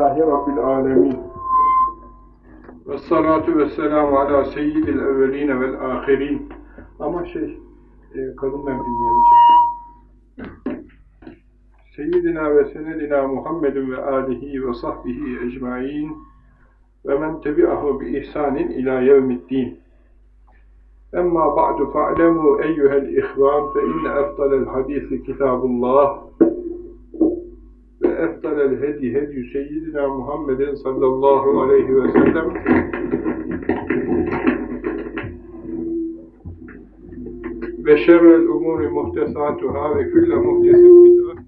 Elhamdülillahi Rabbil alemin. Ve salatu ve selamu ala seyyidil evveline vel ahirin. Ama şey, e, kadın ben dinleyemeyeceğim. Seyyidina ve senedina Muhammedin ve alihi ve sahbihi ecmain ve men tebi'ahu bi ihsanin ila yevmiddin. Emma ba'du fa'lemu eyyuhel ihvan fe inne efdalel hadisi kitabullah efdalel hedi hedi seyyidina Muhammedin sallallahu aleyhi ve sellem. Ve şerrel umuri muhtesatuhâ ve külle muhtesin bid'at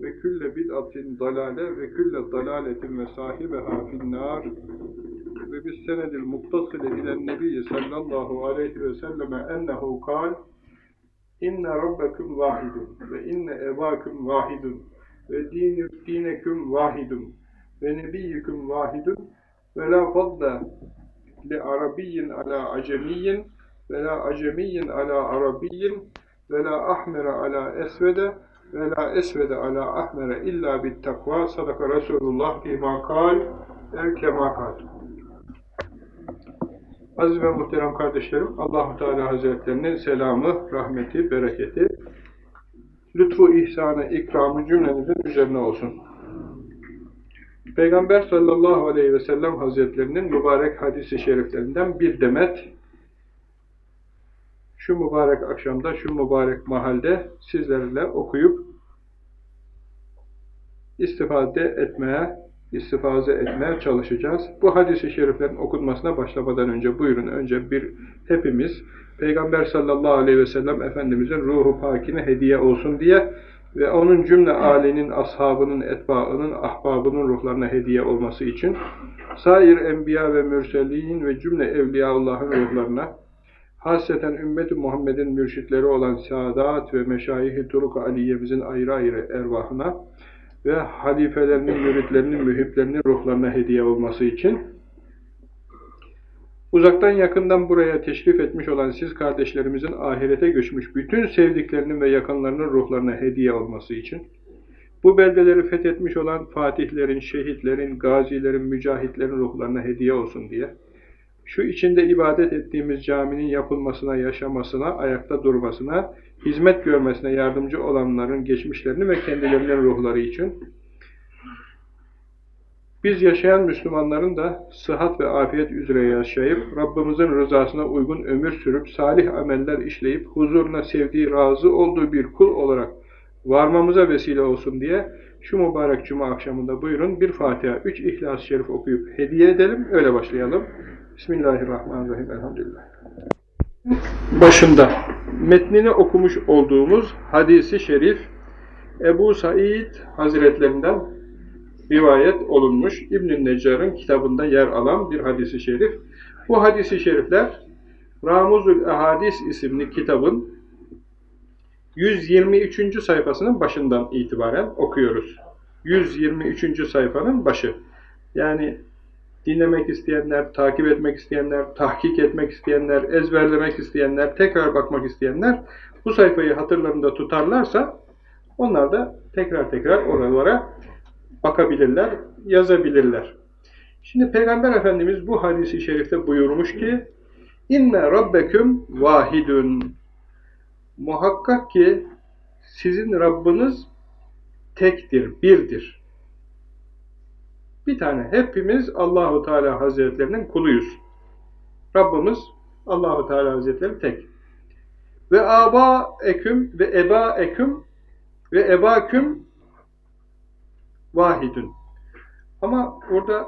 ve külle bid'atin dalale ve külle dalaletin ve sahibeha finnâr. Ve bis senedil muttasile ilen nebiyyi sallallahu aleyhi ve selleme ennehu kal inne rabbekum vahidun ve inne ebakum vahidun ve dinü dineküm vahidun. Ve nebiyyüküm vahidun. Ve la fadla li arabiyyin ala acemiyyin ve la acemiyyin ala arabiyyin ve la ahmere ala esvede. Ve la esvede ala ahmere illa bit takva. Sadaka Resulullah bima kal ev kema Aziz ve muhterem kardeşlerim, Allahu Teala Hazretlerinin selamı, rahmeti, bereketi, lütfu, ihsanı, ikramı cümlenizin üzerine olsun. Peygamber sallallahu aleyhi ve sellem Hazretlerinin mübarek hadisi şeriflerinden bir demet, şu mübarek akşamda, şu mübarek mahalde sizlerle okuyup istifade etmeye, istifaze etmeye çalışacağız. Bu hadisi şeriflerin okunmasına başlamadan önce buyurun önce bir hepimiz Peygamber sallallahu aleyhi ve sellem Efendimizin ruhu pakine hediye olsun diye ve onun cümle âlinin, ashabının, etbaının, ahbabının ruhlarına hediye olması için sair enbiya ve mürselin ve cümle evliyaullahın ruhlarına hasreten ümmet-i Muhammed'in mürşitleri olan Sadat ve Meşayih-i Turuk-u Aliye'mizin ayrı ayrı ervahına ve halifelerinin, müritlerinin, mühiplerinin ruhlarına hediye olması için uzaktan yakından buraya teşrif etmiş olan siz kardeşlerimizin ahirete göçmüş bütün sevdiklerinin ve yakınlarının ruhlarına hediye olması için bu beldeleri fethetmiş olan fatihlerin, şehitlerin, gazilerin, mücahitlerin ruhlarına hediye olsun diye şu içinde ibadet ettiğimiz caminin yapılmasına, yaşamasına, ayakta durmasına, hizmet görmesine yardımcı olanların geçmişlerini ve kendilerinin ruhları için biz yaşayan Müslümanların da sıhhat ve afiyet üzere yaşayıp Rabbimizin rızasına uygun ömür sürüp salih ameller işleyip huzuruna sevdiği, razı olduğu bir kul olarak varmamıza vesile olsun diye şu mübarek cuma akşamında buyurun bir Fatiha, üç İhlas-ı Şerif okuyup hediye edelim, öyle başlayalım. Bismillahirrahmanirrahim. Elhamdülillah. Başında metnini okumuş olduğumuz hadisi şerif Ebu Said Hazretlerinden rivayet olunmuş İbn-i Neccar'ın kitabında yer alan bir hadisi şerif. Bu hadisi şerifler Ramuzul Ahadis isimli kitabın 123. sayfasının başından itibaren okuyoruz. 123. sayfanın başı. Yani dinlemek isteyenler, takip etmek isteyenler, tahkik etmek isteyenler, ezberlemek isteyenler, tekrar bakmak isteyenler bu sayfayı hatırlarında tutarlarsa onlar da tekrar tekrar oralara bakabilirler, yazabilirler. Şimdi Peygamber Efendimiz bu hadisi şerifte buyurmuş ki İnne rabbeküm vahidun Muhakkak ki sizin Rabbiniz tektir, birdir. Bir tane. Hepimiz Allahu Teala Hazretlerinin kuluyuz. Rabbimiz Allahu Teala Hazretleri tek. Ve aba eküm ve eba eküm ve ebaküm vahidun. Ama burada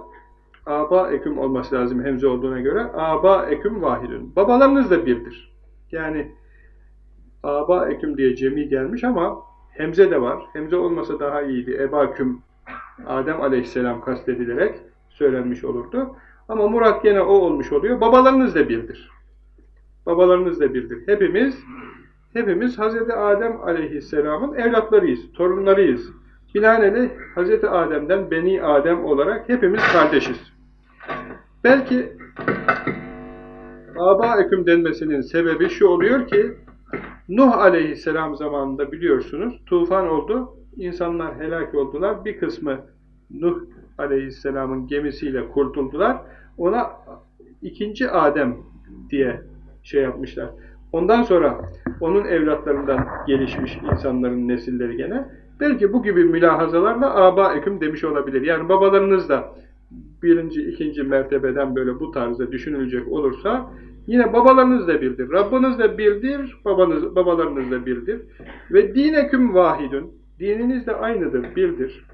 aba eküm olması lazım hemze olduğuna göre. Aba eküm vahidun. Babalarınız da birdir. Yani aba eküm diye cemi gelmiş ama hemze de var. Hemze olmasa daha iyiydi. Ebaküm Adem aleyhisselam kastedilerek söylenmiş olurdu. Ama murat gene o olmuş oluyor. Babalarınız da birdir. Babalarınız da birdir. Hepimiz hepimiz Hz. Adem aleyhisselamın evlatlarıyız, torunlarıyız. Binaenaleyh Hz. Adem'den Beni Adem olarak hepimiz kardeşiz. Belki Aba eküm denmesinin sebebi şu oluyor ki Nuh aleyhisselam zamanında biliyorsunuz tufan oldu. İnsanlar helak oldular. Bir kısmı Nuh aleyhisselamın gemisiyle kurtuldular. Ona ikinci Adem diye şey yapmışlar. Ondan sonra onun evlatlarından gelişmiş insanların nesilleri gene belki bu gibi mülahazalarla aba eküm demiş olabilir. Yani babalarınız da birinci, ikinci mertebeden böyle bu tarzda düşünülecek olursa yine babalarınız da bildir. Rabbiniz de bildir, babanız, babalarınız da bildir. Ve dineküm vahidun. Dininiz de aynıdır, bildir.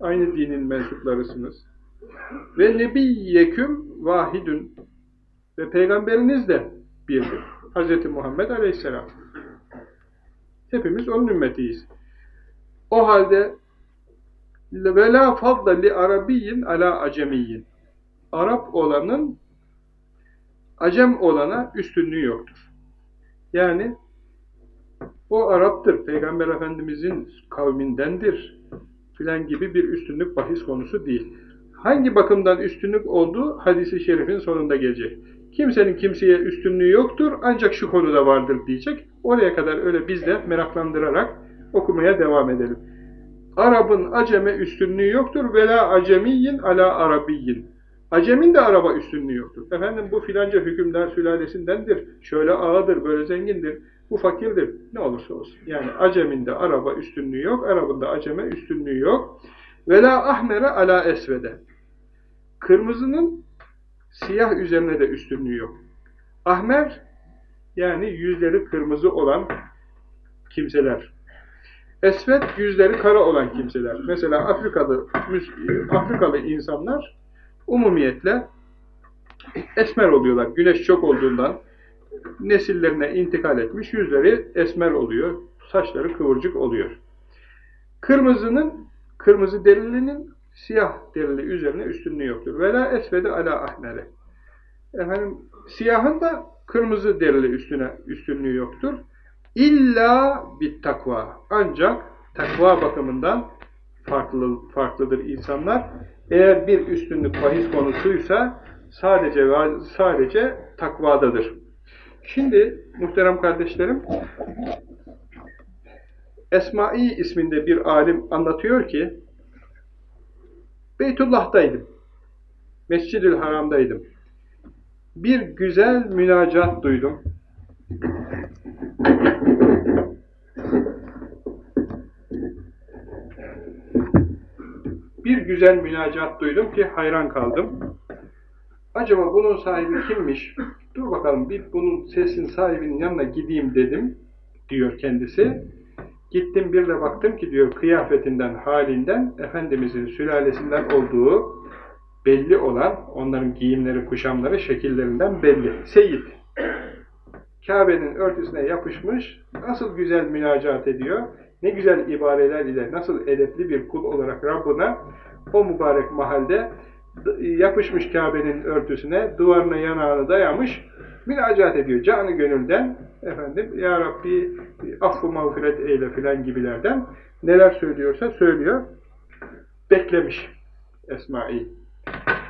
Aynı dinin mensuplarısınız. Ve nebiyyeküm vahidun. Ve peygamberiniz de birdir. Hz. Muhammed Aleyhisselam. Hepimiz onun ümmetiyiz. O halde ve la li arabiyyin ala acemiyyin. Arap olanın acem olana üstünlüğü yoktur. Yani o Arap'tır, Peygamber Efendimizin kavmindendir filan gibi bir üstünlük bahis konusu değil. Hangi bakımdan üstünlük olduğu hadisi şerifin sonunda gelecek. Kimsenin kimseye üstünlüğü yoktur ancak şu konuda vardır diyecek. Oraya kadar öyle biz de meraklandırarak okumaya devam edelim. Arap'ın aceme üstünlüğü yoktur. Vela acemiyyin ala arabiyyin. Acemin de araba üstünlüğü yoktur. Efendim bu filanca hükümdar sülalesindendir. Şöyle ağadır, böyle zengindir. Bu fakirdir. Ne olursa olsun. Yani acemin de araba üstünlüğü yok. Arabın da aceme üstünlüğü yok. Vela ahmere ala esvede. Kırmızının siyah üzerine de üstünlüğü yok. Ahmer yani yüzleri kırmızı olan kimseler. Esvet yüzleri kara olan kimseler. Mesela Afrikalı Afrikalı insanlar umumiyetle esmer oluyorlar. Güneş çok olduğundan nesillerine intikal etmiş, yüzleri esmer oluyor, saçları kıvırcık oluyor. Kırmızının, kırmızı derilinin siyah derili üzerine üstünlüğü yoktur. Vela esvede ala ahmere. Efendim, siyahın da kırmızı derili üstüne üstünlüğü yoktur. İlla bit takva. Ancak takva bakımından farklı farklıdır insanlar. Eğer bir üstünlük bahis konusuysa sadece sadece takvadadır. Şimdi muhterem kardeşlerim Esma'i isminde bir alim anlatıyor ki Beytullah'taydım. Mescid-ül Haram'daydım. Bir güzel münacat duydum. Bir güzel münacat duydum ki hayran kaldım. Acaba bunun sahibi kimmiş? Dur bakalım bir bunun sesin sahibinin yanına gideyim dedim diyor kendisi. Gittim bir de baktım ki diyor kıyafetinden, halinden Efendimizin sülalesinden olduğu belli olan onların giyimleri, kuşamları şekillerinden belli. Seyit. Kabe'nin örtüsüne yapışmış, nasıl güzel münacat ediyor, ne güzel ibareler ile, nasıl edepli bir kul olarak Rabbına o mübarek mahalde yapışmış Kabe'nin örtüsüne, duvarına yanağını dayamış, münacat ediyor. Canı gönülden, efendim, Ya Rabbi affı mağfiret eyle filan gibilerden neler söylüyorsa söylüyor. Beklemiş Esmail.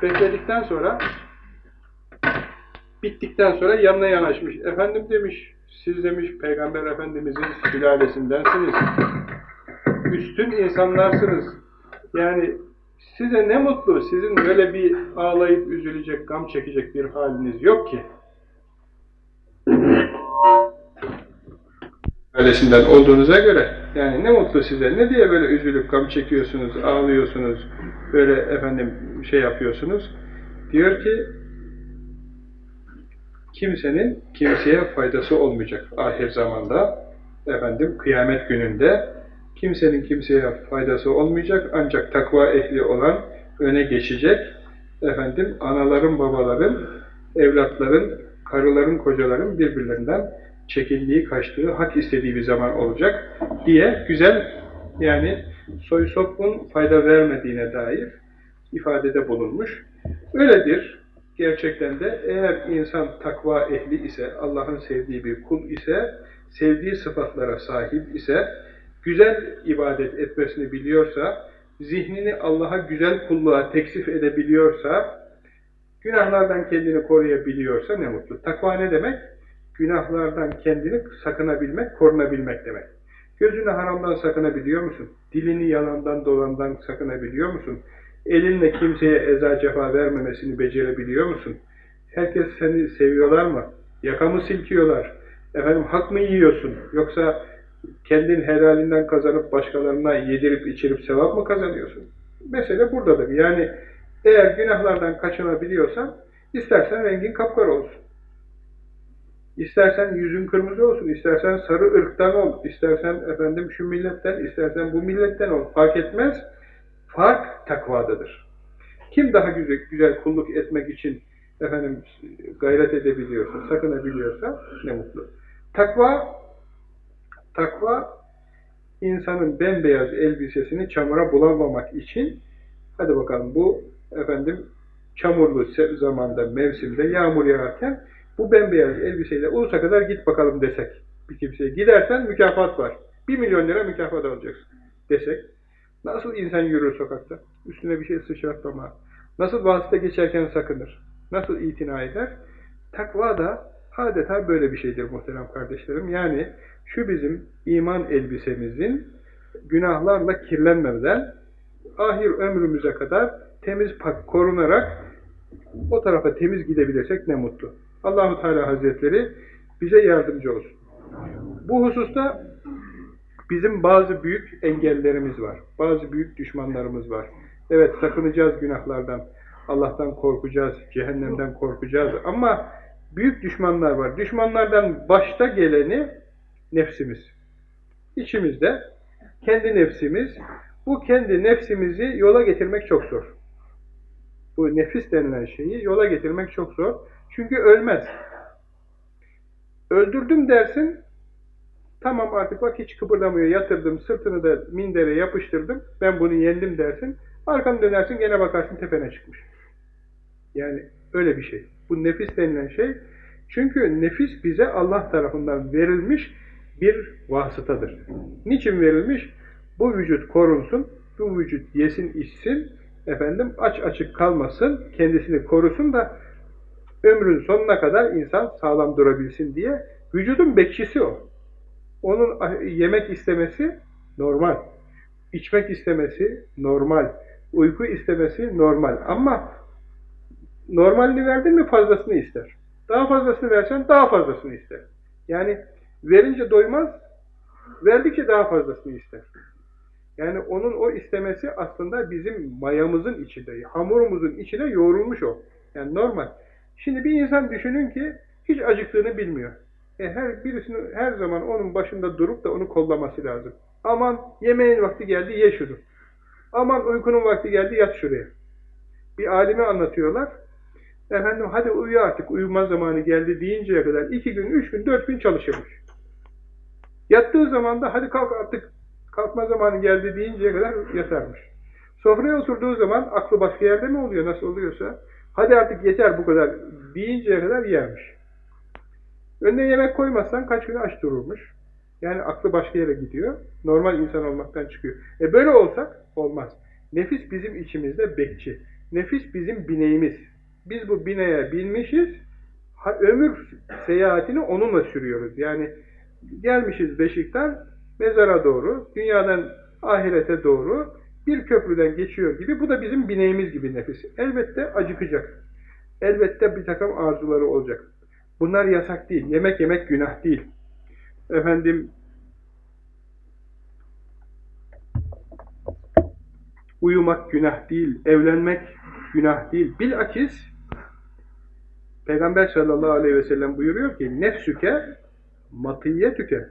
Bekledikten sonra bittikten sonra yanına yanaşmış. Efendim demiş, siz demiş Peygamber Efendimizin sülalesindensiniz. Üstün insanlarsınız. Yani size ne mutlu, sizin böyle bir ağlayıp üzülecek, gam çekecek bir haliniz yok ki. Öylesinden olduğunuza göre, yani ne mutlu size, ne diye böyle üzülüp gam çekiyorsunuz, ağlıyorsunuz, böyle efendim şey yapıyorsunuz. Diyor ki, kimsenin kimseye faydası olmayacak ahir zamanda, efendim kıyamet gününde, kimsenin kimseye faydası olmayacak ancak takva ehli olan öne geçecek, efendim anaların, babaların, evlatların, karıların, kocaların birbirlerinden çekildiği, kaçtığı, hak istediği bir zaman olacak diye güzel yani soy sopun fayda vermediğine dair ifadede bulunmuş. Öyledir. Gerçekten de eğer insan takva ehli ise, Allah'ın sevdiği bir kul ise, sevdiği sıfatlara sahip ise, güzel ibadet etmesini biliyorsa, zihnini Allah'a güzel kulluğa teksif edebiliyorsa, günahlardan kendini koruyabiliyorsa ne mutlu. Takva ne demek? Günahlardan kendini sakınabilmek, korunabilmek demek. Gözünü haramdan sakınabiliyor musun? Dilini yalandan dolandan sakınabiliyor musun? Elinle kimseye eza cefa vermemesini becerebiliyor musun? Herkes seni seviyorlar mı? Yakamı silkiyorlar. Efendim hak mı yiyorsun? Yoksa kendin helalinden kazanıp başkalarına yedirip içirip sevap mı kazanıyorsun? Mesele buradadır. Yani eğer günahlardan kaçınabiliyorsan istersen rengin kapkara olsun. İstersen yüzün kırmızı olsun, istersen sarı ırktan ol, istersen efendim şu milletten, istersen bu milletten ol. Fark etmez. Fark takvadadır. Kim daha güzel, güzel kulluk etmek için efendim gayret edebiliyorsa, sakınabiliyorsa ne mutlu. Takva takva insanın bembeyaz elbisesini çamura bulamamak için hadi bakalım bu efendim çamurlu zamanda, mevsimde, yağmur yağarken bu bembeyaz elbiseyle ulusa kadar git bakalım desek bir kimseye. Gidersen mükafat var. Bir milyon lira mükafat alacaksın desek. Nasıl insan yürür sokakta? Üstüne bir şey sıçratmama. Nasıl vasıta geçerken sakınır? Nasıl itina eder? Takva da adeta böyle bir şeydir muhterem kardeşlerim. Yani şu bizim iman elbisemizin günahlarla kirlenmeden ahir ömrümüze kadar temiz korunarak o tarafa temiz gidebilirsek ne mutlu. Allahu Teala Hazretleri bize yardımcı olsun. Bu hususta bizim bazı büyük engellerimiz var. Bazı büyük düşmanlarımız var. Evet sakınacağız günahlardan. Allah'tan korkacağız, cehennemden korkacağız ama büyük düşmanlar var. Düşmanlardan başta geleni nefsimiz. İçimizde kendi nefsimiz. Bu kendi nefsimizi yola getirmek çok zor. Bu nefis denilen şeyi yola getirmek çok zor. Çünkü ölmez. Öldürdüm dersin, tamam artık bak hiç kıpırdamıyor, yatırdım, sırtını da mindere yapıştırdım, ben bunu yendim dersin, arkanı dönersin, gene bakarsın tepene çıkmış. Yani öyle bir şey. Bu nefis denilen şey, çünkü nefis bize Allah tarafından verilmiş bir vasıtadır. Niçin verilmiş? Bu vücut korunsun, bu vücut yesin, içsin, efendim aç açık kalmasın, kendisini korusun da ömrün sonuna kadar insan sağlam durabilsin diye vücudun bekçisi o. Onun yemek istemesi normal. içmek istemesi normal. Uyku istemesi normal. Ama normalini verdin mi fazlasını ister. Daha fazlasını versen daha fazlasını ister. Yani verince doymaz, verdikçe daha fazlasını ister. Yani onun o istemesi aslında bizim mayamızın içinde, hamurumuzun içine yoğrulmuş o. Yani normal. Şimdi bir insan düşünün ki hiç acıktığını bilmiyor. E her birisini her zaman onun başında durup da onu kollaması lazım. Aman yemeğin vakti geldi ye şunu. Aman uykunun vakti geldi yat şuraya. Bir alime anlatıyorlar. Efendim hadi uyu artık uyuma zamanı geldi deyinceye kadar iki gün, üç gün, dört gün çalışırmış. Yattığı zaman da hadi kalk artık kalkma zamanı geldi deyinceye kadar yatarmış. Sofraya oturduğu zaman aklı başka yerde mi oluyor nasıl oluyorsa Hadi artık yeter bu kadar deyinceye kadar yermiş. Önüne yemek koymazsan kaç gün aç dururmuş. Yani aklı başka yere gidiyor. Normal insan olmaktan çıkıyor. E böyle olsak olmaz. Nefis bizim içimizde bekçi. Nefis bizim bineğimiz. Biz bu bineğe binmişiz. Ha, ömür seyahatini onunla sürüyoruz. Yani gelmişiz Beşik'ten mezara doğru, dünyadan ahirete doğru bir köprüden geçiyor gibi. Bu da bizim bineğimiz gibi nefis. Elbette acıkacak. Elbette bir takım arzuları olacak. Bunlar yasak değil. Yemek yemek günah değil. Efendim uyumak günah değil. Evlenmek günah değil. Bilakis Peygamber sallallahu aleyhi ve sellem buyuruyor ki nefsüke matiyetüke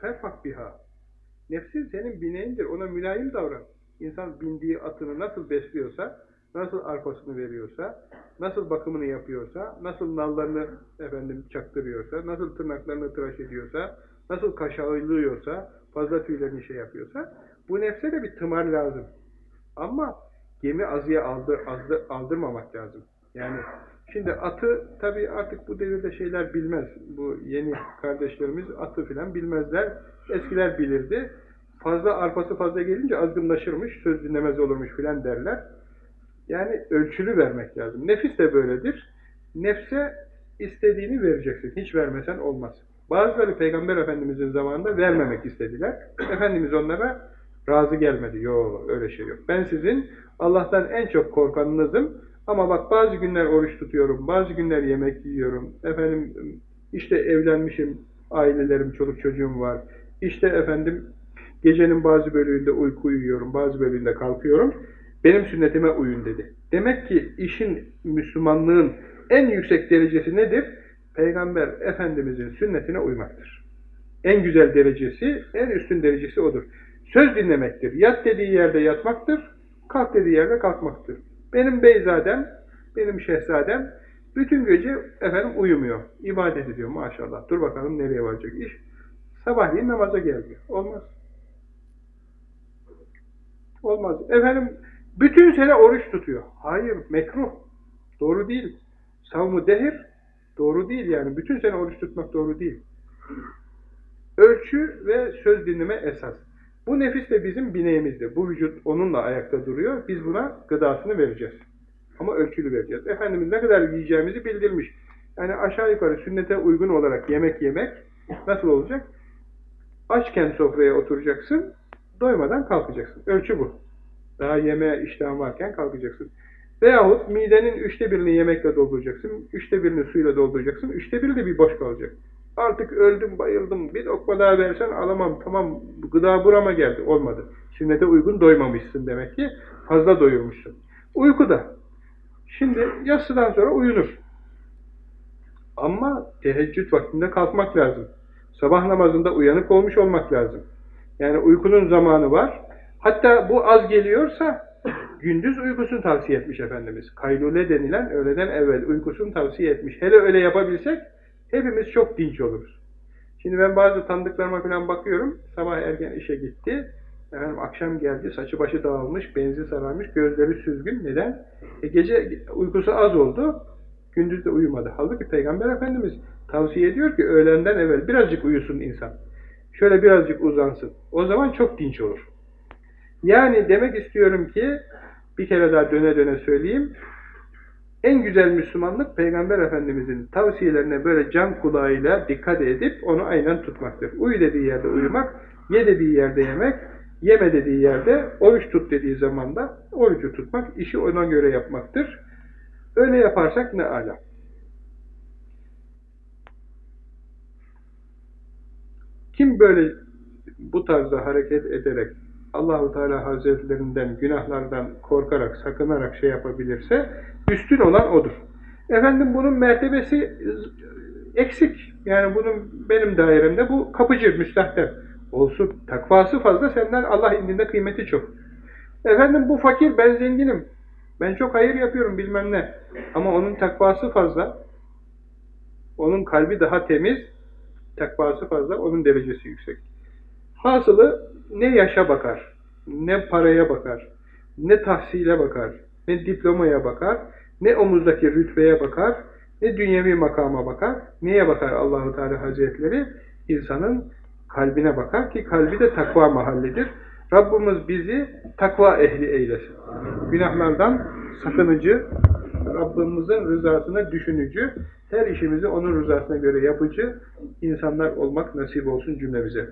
ferfak biha Nefsin senin bineğindir. Ona mülayim davran. İnsan bindiği atını nasıl besliyorsa, nasıl arpasını veriyorsa, nasıl bakımını yapıyorsa, nasıl nallarını efendim çaktırıyorsa, nasıl tırnaklarını tıraş ediyorsa, nasıl kaşağılıyorsa, fazla tüylerini şey yapıyorsa, bu nefse de bir tımar lazım. Ama gemi azıya aldır, azdır, aldırmamak lazım. Yani şimdi atı tabii artık bu devirde şeyler bilmez. Bu yeni kardeşlerimiz atı filan bilmezler. Eskiler bilirdi. Fazla arpası fazla gelince azgınlaşırmış, söz dinlemez olurmuş filan derler. Yani ölçülü vermek lazım. Nefis de böyledir. Nefse istediğini vereceksin. Hiç vermesen olmaz. Bazıları Peygamber Efendimiz'in zamanında vermemek istediler. Efendimiz onlara razı gelmedi. Yok öyle şey yok. Ben sizin Allah'tan en çok korkanınızım. Ama bak bazı günler oruç tutuyorum, bazı günler yemek yiyorum. Efendim işte evlenmişim, ailelerim, çoluk çocuğum var. İşte efendim gecenin bazı bölümünde uyku uyuyorum, bazı bölümünde kalkıyorum. Benim sünnetime uyun dedi. Demek ki işin Müslümanlığın en yüksek derecesi nedir? Peygamber Efendimizin sünnetine uymaktır. En güzel derecesi, en üstün derecesi odur. Söz dinlemektir. Yat dediği yerde yatmaktır, kalk dediği yerde kalkmaktır. Benim beyzadem, benim şehzadem bütün gece efendim uyumuyor. ibadet ediyor maşallah. Dur bakalım nereye varacak iş. Sabahleyin namaza gelmiyor. Olmaz. Olmaz. Efendim bütün sene oruç tutuyor. Hayır, mekruh. Doğru değil. Savmu dehir doğru değil yani. Bütün sene oruç tutmak doğru değil. Ölçü ve söz dinleme esas. Bu nefis de bizim bineğimizde. Bu vücut onunla ayakta duruyor. Biz buna gıdasını vereceğiz. Ama ölçülü vereceğiz. Efendimiz ne kadar yiyeceğimizi bildirmiş. Yani aşağı yukarı sünnete uygun olarak yemek yemek nasıl olacak? Açken sofraya oturacaksın, doymadan kalkacaksın. Ölçü bu. Daha yemeğe iştahın varken kalkacaksın. Veyahut midenin üçte birini yemekle dolduracaksın, üçte birini suyla dolduracaksın, üçte biri de bir boş kalacak. Artık öldüm, bayıldım, bir lokma daha versen alamam, tamam gıda burama geldi, olmadı. Sünnete uygun doymamışsın demek ki, fazla doyurmuşsun. Uyku da. Şimdi yatsıdan sonra uyunur. Ama teheccüd vaktinde kalkmak lazım. Sabah namazında uyanık olmuş olmak lazım. Yani uykunun zamanı var. Hatta bu az geliyorsa gündüz uykusunu tavsiye etmiş Efendimiz. Kaylule denilen öğleden evvel uykusunu tavsiye etmiş. Hele öyle yapabilsek hepimiz çok dinç oluruz. Şimdi ben bazı tanıdıklarıma falan bakıyorum. Sabah erken işe gitti. Efendim akşam geldi, saçı başı dağılmış, benzi sararmış, gözleri süzgün. Neden? E gece uykusu az oldu, gündüz de uyumadı. Halbuki Peygamber Efendimiz tavsiye ediyor ki öğlenden evvel birazcık uyusun insan. Şöyle birazcık uzansın. O zaman çok dinç olur. Yani demek istiyorum ki, bir kere daha döne döne söyleyeyim, en güzel Müslümanlık Peygamber Efendimizin tavsiyelerine böyle can kulağıyla dikkat edip onu aynen tutmaktır. Uyu dediği yerde uyumak, ye dediği yerde yemek, yeme dediği yerde oruç tut dediği zaman da orucu tutmak, işi ona göre yapmaktır. Öyle yaparsak ne ala. Kim böyle bu tarzda hareket ederek Allahu Teala Hazretlerinden günahlardan korkarak, sakınarak şey yapabilirse üstün olan odur. Efendim bunun mertebesi eksik. Yani bunun benim dairemde bu kapıcı, müstahdem. Olsun. Takvası fazla senden Allah indinde kıymeti çok. Efendim bu fakir, ben zenginim. Ben çok hayır yapıyorum bilmem ne. Ama onun takvası fazla. Onun kalbi daha temiz. Takvası fazla, onun derecesi yüksek. Hasılı ne yaşa bakar, ne paraya bakar, ne tahsile bakar, ne diplomaya bakar, ne omuzdaki rütbeye bakar, ne dünyevi makama bakar. Neye bakar Allahu Teala Hazretleri? İnsanın kalbine bakar ki kalbi de takva mahallidir. Rabbimiz bizi takva ehli eylesin. Günahlardan sakınıcı, Rabbimizin rızasını düşünücü, her işimizi onun rızasına göre yapıcı insanlar olmak nasip olsun cümlemize.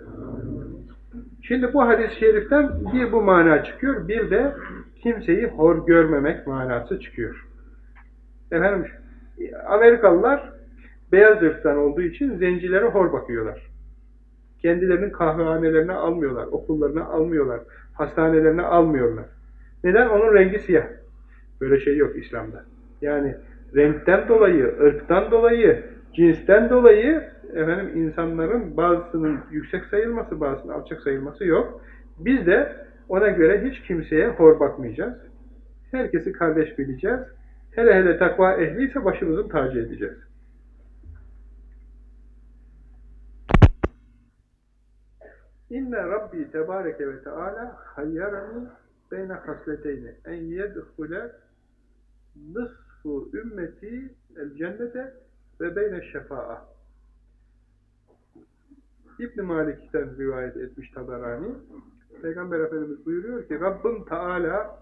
Şimdi bu hadis-i şeriften bir bu mana çıkıyor, bir de kimseyi hor görmemek manası çıkıyor. Efendim, Amerikalılar beyaz ırktan olduğu için zencilere hor bakıyorlar. Kendilerinin kahvehanelerine almıyorlar, okullarına almıyorlar, hastanelerine almıyorlar. Neden? Onun rengi siyah. Böyle şey yok İslam'da. Yani renkten dolayı, ırktan dolayı, cinsten dolayı efendim insanların bazısının yüksek sayılması, bazısının alçak sayılması yok. Biz de ona göre hiç kimseye hor bakmayacağız. Herkesi kardeş bileceğiz. Hele hele takva ehliyse başımızın tacı edeceğiz. İnne Rabbi tebareke ve teala hayyarani beyne hasleteyni en yedhule nısfu ümmeti el cennete ve beyne şefa'a. İbn Malik'ten rivayet etmiş Tabarani. Peygamber Efendimiz buyuruyor ki Rabbim Teala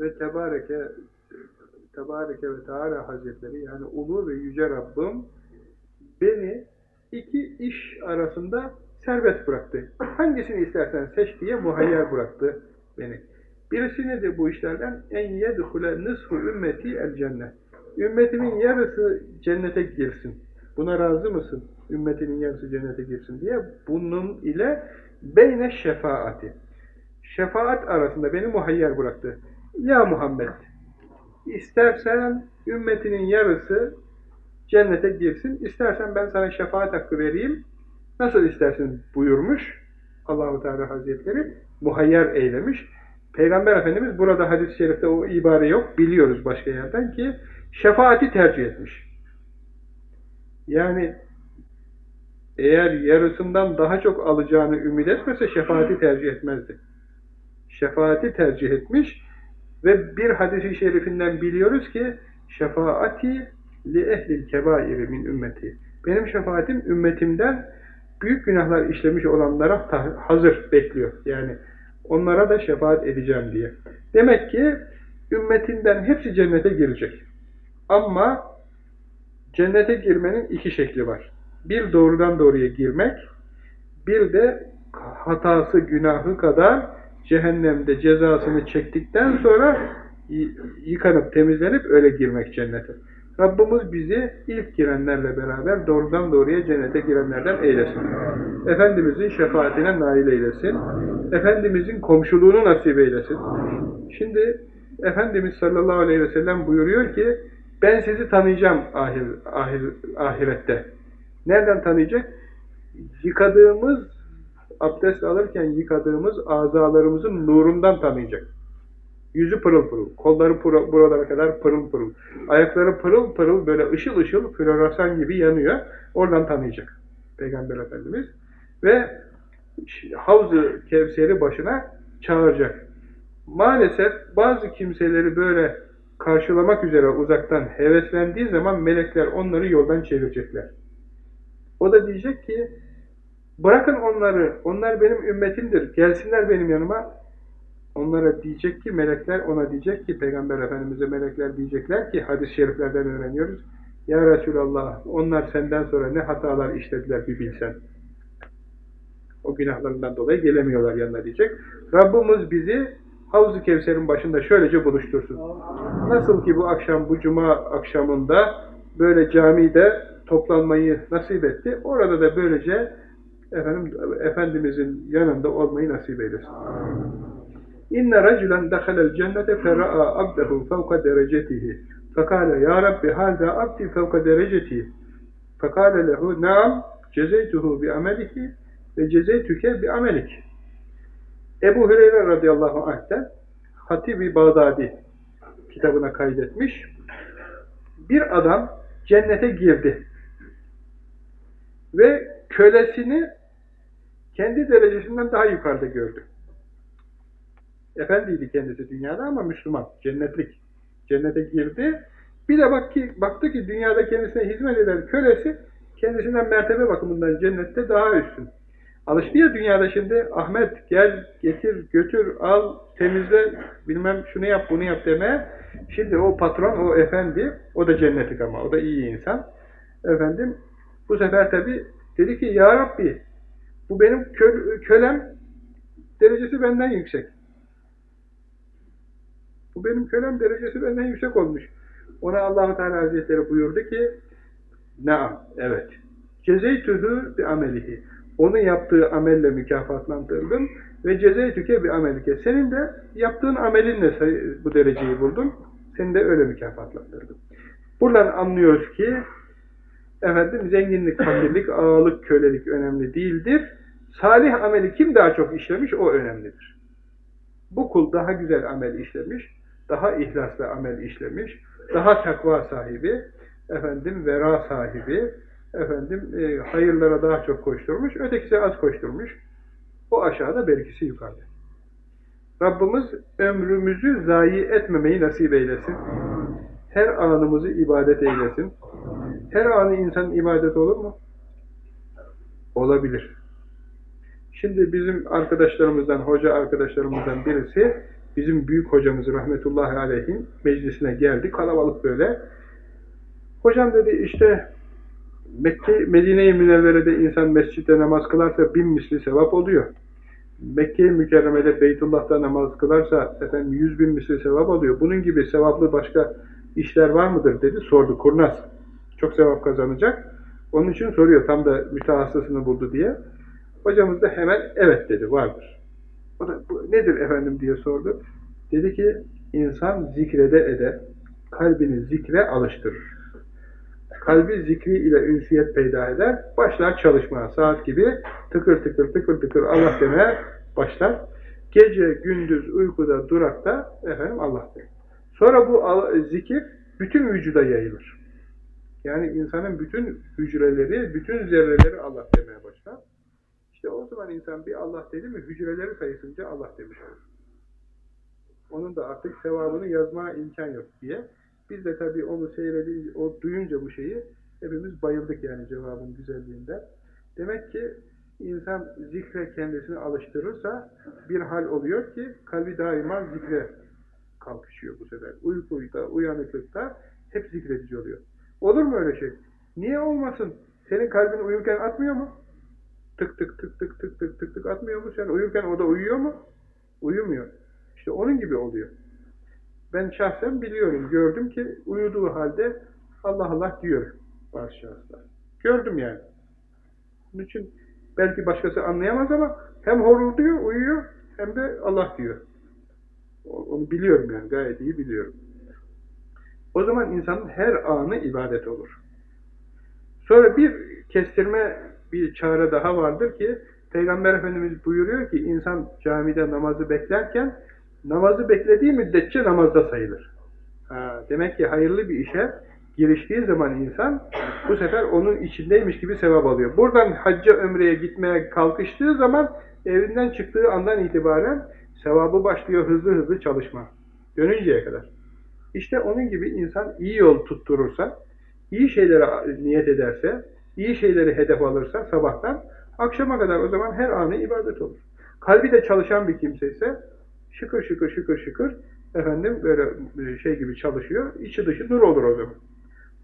ve Tebareke Tebareke ve Teala Hazretleri yani Ulu ve Yüce Rabbim beni iki iş arasında serbest bıraktı. Hangisini istersen seç diye muhayyer bıraktı beni. Birisi nedir bu işlerden? En yedhule nısfu ümmeti el cennet. Ümmetimin yarısı cennete girsin. Buna razı mısın? Ümmetimin yarısı cennete girsin diye. Bunun ile beyne şefaati. Şefaat arasında beni muhayyer bıraktı. Ya Muhammed, istersen ümmetinin yarısı cennete girsin, istersen ben sana şefaat hakkı vereyim, nasıl istersin buyurmuş Allahu Teala Hazretleri, muhayyer eylemiş. Peygamber Efendimiz burada hadis-i şerifte o ibare yok, biliyoruz başka yerden ki, şefaati tercih etmiş. Yani eğer yarısından daha çok alacağını ümit etmese şefaati tercih etmezdi. Şefaati tercih etmiş ve bir hadisi şerifinden biliyoruz ki şefaati li ehlil kebairi min ümmeti. Benim şefaatim ümmetimden büyük günahlar işlemiş olanlara hazır bekliyor. Yani onlara da şefaat edeceğim diye. Demek ki ümmetinden hepsi cennete girecek. Ama cennete girmenin iki şekli var. Bir doğrudan doğruya girmek, bir de hatası, günahı kadar cehennemde cezasını çektikten sonra yıkanıp temizlenip öyle girmek cennete. Rabbimiz bizi ilk girenlerle beraber doğrudan doğruya cennete girenlerden eylesin. Efendimizin şefaatine nail eylesin. Efendimizin komşuluğunu nasip eylesin. Şimdi Efendimiz sallallahu aleyhi ve sellem buyuruyor ki ben sizi tanıyacağım ahir, ahir, ahirette. Nereden tanıyacak? Yıkadığımız, abdest alırken yıkadığımız azalarımızın nurundan tanıyacak. Yüzü pırıl pırıl, kolları pırıl, buralara kadar pırıl pırıl, ayakları pırıl pırıl böyle ışıl ışıl floresan gibi yanıyor. Oradan tanıyacak Peygamber Efendimiz. Ve Havz-ı Kevser'i başına çağıracak. Maalesef bazı kimseleri böyle karşılamak üzere uzaktan heveslendiği zaman melekler onları yoldan çevirecekler. O da diyecek ki bırakın onları, onlar benim ümmetimdir, gelsinler benim yanıma. Onlara diyecek ki, melekler ona diyecek ki, Peygamber Efendimiz'e melekler diyecekler ki, hadis-i şeriflerden öğreniyoruz. Ya Resulallah, onlar senden sonra ne hatalar işlediler bir bilsen. O günahlarından dolayı gelemiyorlar yanına diyecek. Rabbimiz bizi Havz-ı Kevser'in başında şöylece buluştursun. Nasıl ki bu akşam, bu cuma akşamında böyle camide toplanmayı nasip etti, orada da böylece efendim, Efendimizin yanında olmayı nasip eylesin. İnne raculen dehalel cennete fera'a abdehu fevka derecetihi. Fekale ya Rabbi halda abdi fevka derecetihi. Fekale lehu naam cezeytuhu bi amelihi ve cezeytüke bi amelik. Ebu Hüreyre radıyallahu anh'ten Hatibi Bağdadi kitabına kaydetmiş. Bir adam cennete girdi. Ve kölesini kendi derecesinden daha yukarıda gördü. Efendiydi kendisi dünyada ama Müslüman, cennetlik. Cennete girdi. Bir de bak ki, baktı ki dünyada kendisine hizmet eden kölesi kendisinden mertebe bakımından cennette daha üstün. Alıştı ya dünyada şimdi Ahmet gel getir götür al temizle bilmem şunu yap bunu yap demeye. Şimdi o patron o efendi o da cennetlik ama o da iyi insan. Efendim bu sefer tabi dedi ki ya Rabbi bu benim kö kölem derecesi benden yüksek. Bu benim kölem derecesi benden yüksek olmuş. Ona Allahu Teala Hazretleri buyurdu ki Naam, evet. Cezeytühü bi amelihi. Onun yaptığı amelle mükafatlandırdım ve cezeytüke bir amelike. Senin de yaptığın amelinle bu dereceyi buldun. Seni de öyle mükafatlandırdım. Buradan anlıyoruz ki efendim zenginlik, fakirlik, ağalık, kölelik önemli değildir. Salih ameli kim daha çok işlemiş o önemlidir. Bu kul daha güzel amel işlemiş, daha ihlaslı amel işlemiş, daha takva sahibi, efendim vera sahibi, efendim e, hayırlara daha çok koşturmuş, ötekisi az koşturmuş. O aşağıda, belkisi yukarıda. Rabbimiz ömrümüzü zayi etmemeyi nasip eylesin. Her anımızı ibadet eylesin. Her anı insanın ibadet olur mu? Olabilir. Şimdi bizim arkadaşlarımızdan, hoca arkadaşlarımızdan birisi, bizim büyük hocamız rahmetullahi aleyhin meclisine geldi, kalabalık böyle. Hocam dedi işte Mekke, Medine-i Münevvere'de insan mescitte namaz kılarsa bin misli sevap oluyor. Mekke-i Mükerreme'de Beytullah'ta namaz kılarsa efendim yüz bin misli sevap alıyor. Bunun gibi sevaplı başka işler var mıdır dedi. Sordu kurnaz. Çok sevap kazanacak. Onun için soruyor tam da mütehassısını buldu diye. Hocamız da hemen evet dedi vardır. O da bu nedir efendim diye sordu. Dedi ki insan zikrede eder, kalbini zikre alıştırır. Kalbi zikri ile ünsiyet peyda eder, başlar çalışmaya saat gibi tıkır tıkır tıkır tıkır Allah demeye başlar. Gece, gündüz, uykuda, durakta efendim Allah der. Sonra bu zikir bütün vücuda yayılır. Yani insanın bütün hücreleri, bütün zerreleri Allah demeye başlar. İşte o zaman insan bir Allah dedi mi hücreleri sayısınca Allah demiş olur. Onun da artık sevabını yazmaya imkan yok diye. Biz de tabii onu seyredince, o duyunca bu şeyi hepimiz bayıldık yani cevabın güzelliğinden. Demek ki insan zikre kendisini alıştırırsa bir hal oluyor ki kalbi daima zikre kalkışıyor bu sefer. Uykuyda, uyanıklıkta hep zikredici oluyor. Olur mu öyle şey? Niye olmasın? Senin kalbin uyurken atmıyor mu? Tık tık tık tık tık tık tık tık atmıyor mu? Sen uyurken o da uyuyor mu? Uyumuyor. İşte onun gibi oluyor. Ben şahsen biliyorum, gördüm ki uyuduğu halde Allah Allah diyor bazı şahıslar. Gördüm yani. Bunun için belki başkası anlayamaz ama hem horul diyor, uyuyor hem de Allah diyor. Onu biliyorum yani, gayet iyi biliyorum. O zaman insanın her anı ibadet olur. Sonra bir kestirme, bir çağrı daha vardır ki, Peygamber Efendimiz buyuruyor ki, insan camide namazı beklerken, namazı beklediği müddetçe namazda sayılır. Ha, demek ki hayırlı bir işe giriştiği zaman insan, bu sefer onun içindeymiş gibi sevap alıyor. Buradan hacca ömreye gitmeye kalkıştığı zaman, evinden çıktığı andan itibaren sevabı başlıyor hızlı hızlı çalışma. Dönünceye kadar. İşte onun gibi insan iyi yol tutturursa, iyi şeylere niyet ederse, iyi şeyleri hedef alırsa sabahtan, akşama kadar o zaman her anı ibadet olur. Kalbi de çalışan bir kimse ise, şıkır şıkır şıkır şıkır, efendim böyle şey gibi çalışıyor, içi dışı nur olur o zaman.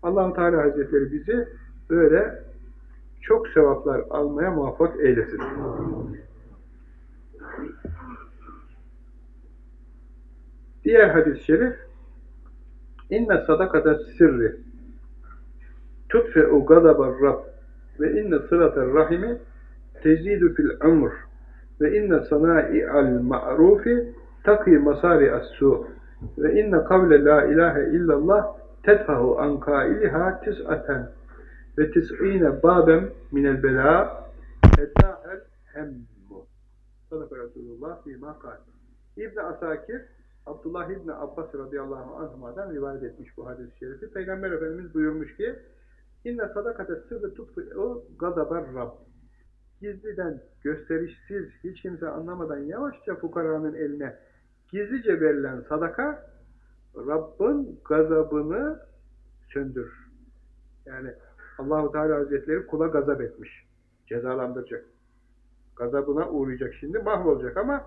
allah Teala Hazretleri bizi böyle çok sevaplar almaya muvaffak eylesin. Diğer hadis-i şerif İnne sadakata sirri tutfe'u gadabar rab ve inne sıratel rahimi tezidu fil umr ve inne sana'i'al ma'rufi taki masari as-su. Ve inne kavle la ilahe illallah tedfahu an kailiha tis'aten ve tis'ine babem minel bela eddâhel hemmu. Sadaka Resulullah fîmâ kâl İbn Asakir Abdullah İbni Abbas radıyallahu anhuma'dan rivayet etmiş bu hadis-i şerifi. Peygamber Efendimiz buyurmuş ki İnne sadakate sırrı tutfu gadabar Rab Gizliden, gösterişsiz, hiç kimse anlamadan yavaşça fukaranın eline gizlice verilen sadaka Rabbin gazabını söndürür. Yani Allahu Teala Hazretleri kula gazap etmiş. Cezalandıracak. Gazabına uğrayacak şimdi, mahvolacak ama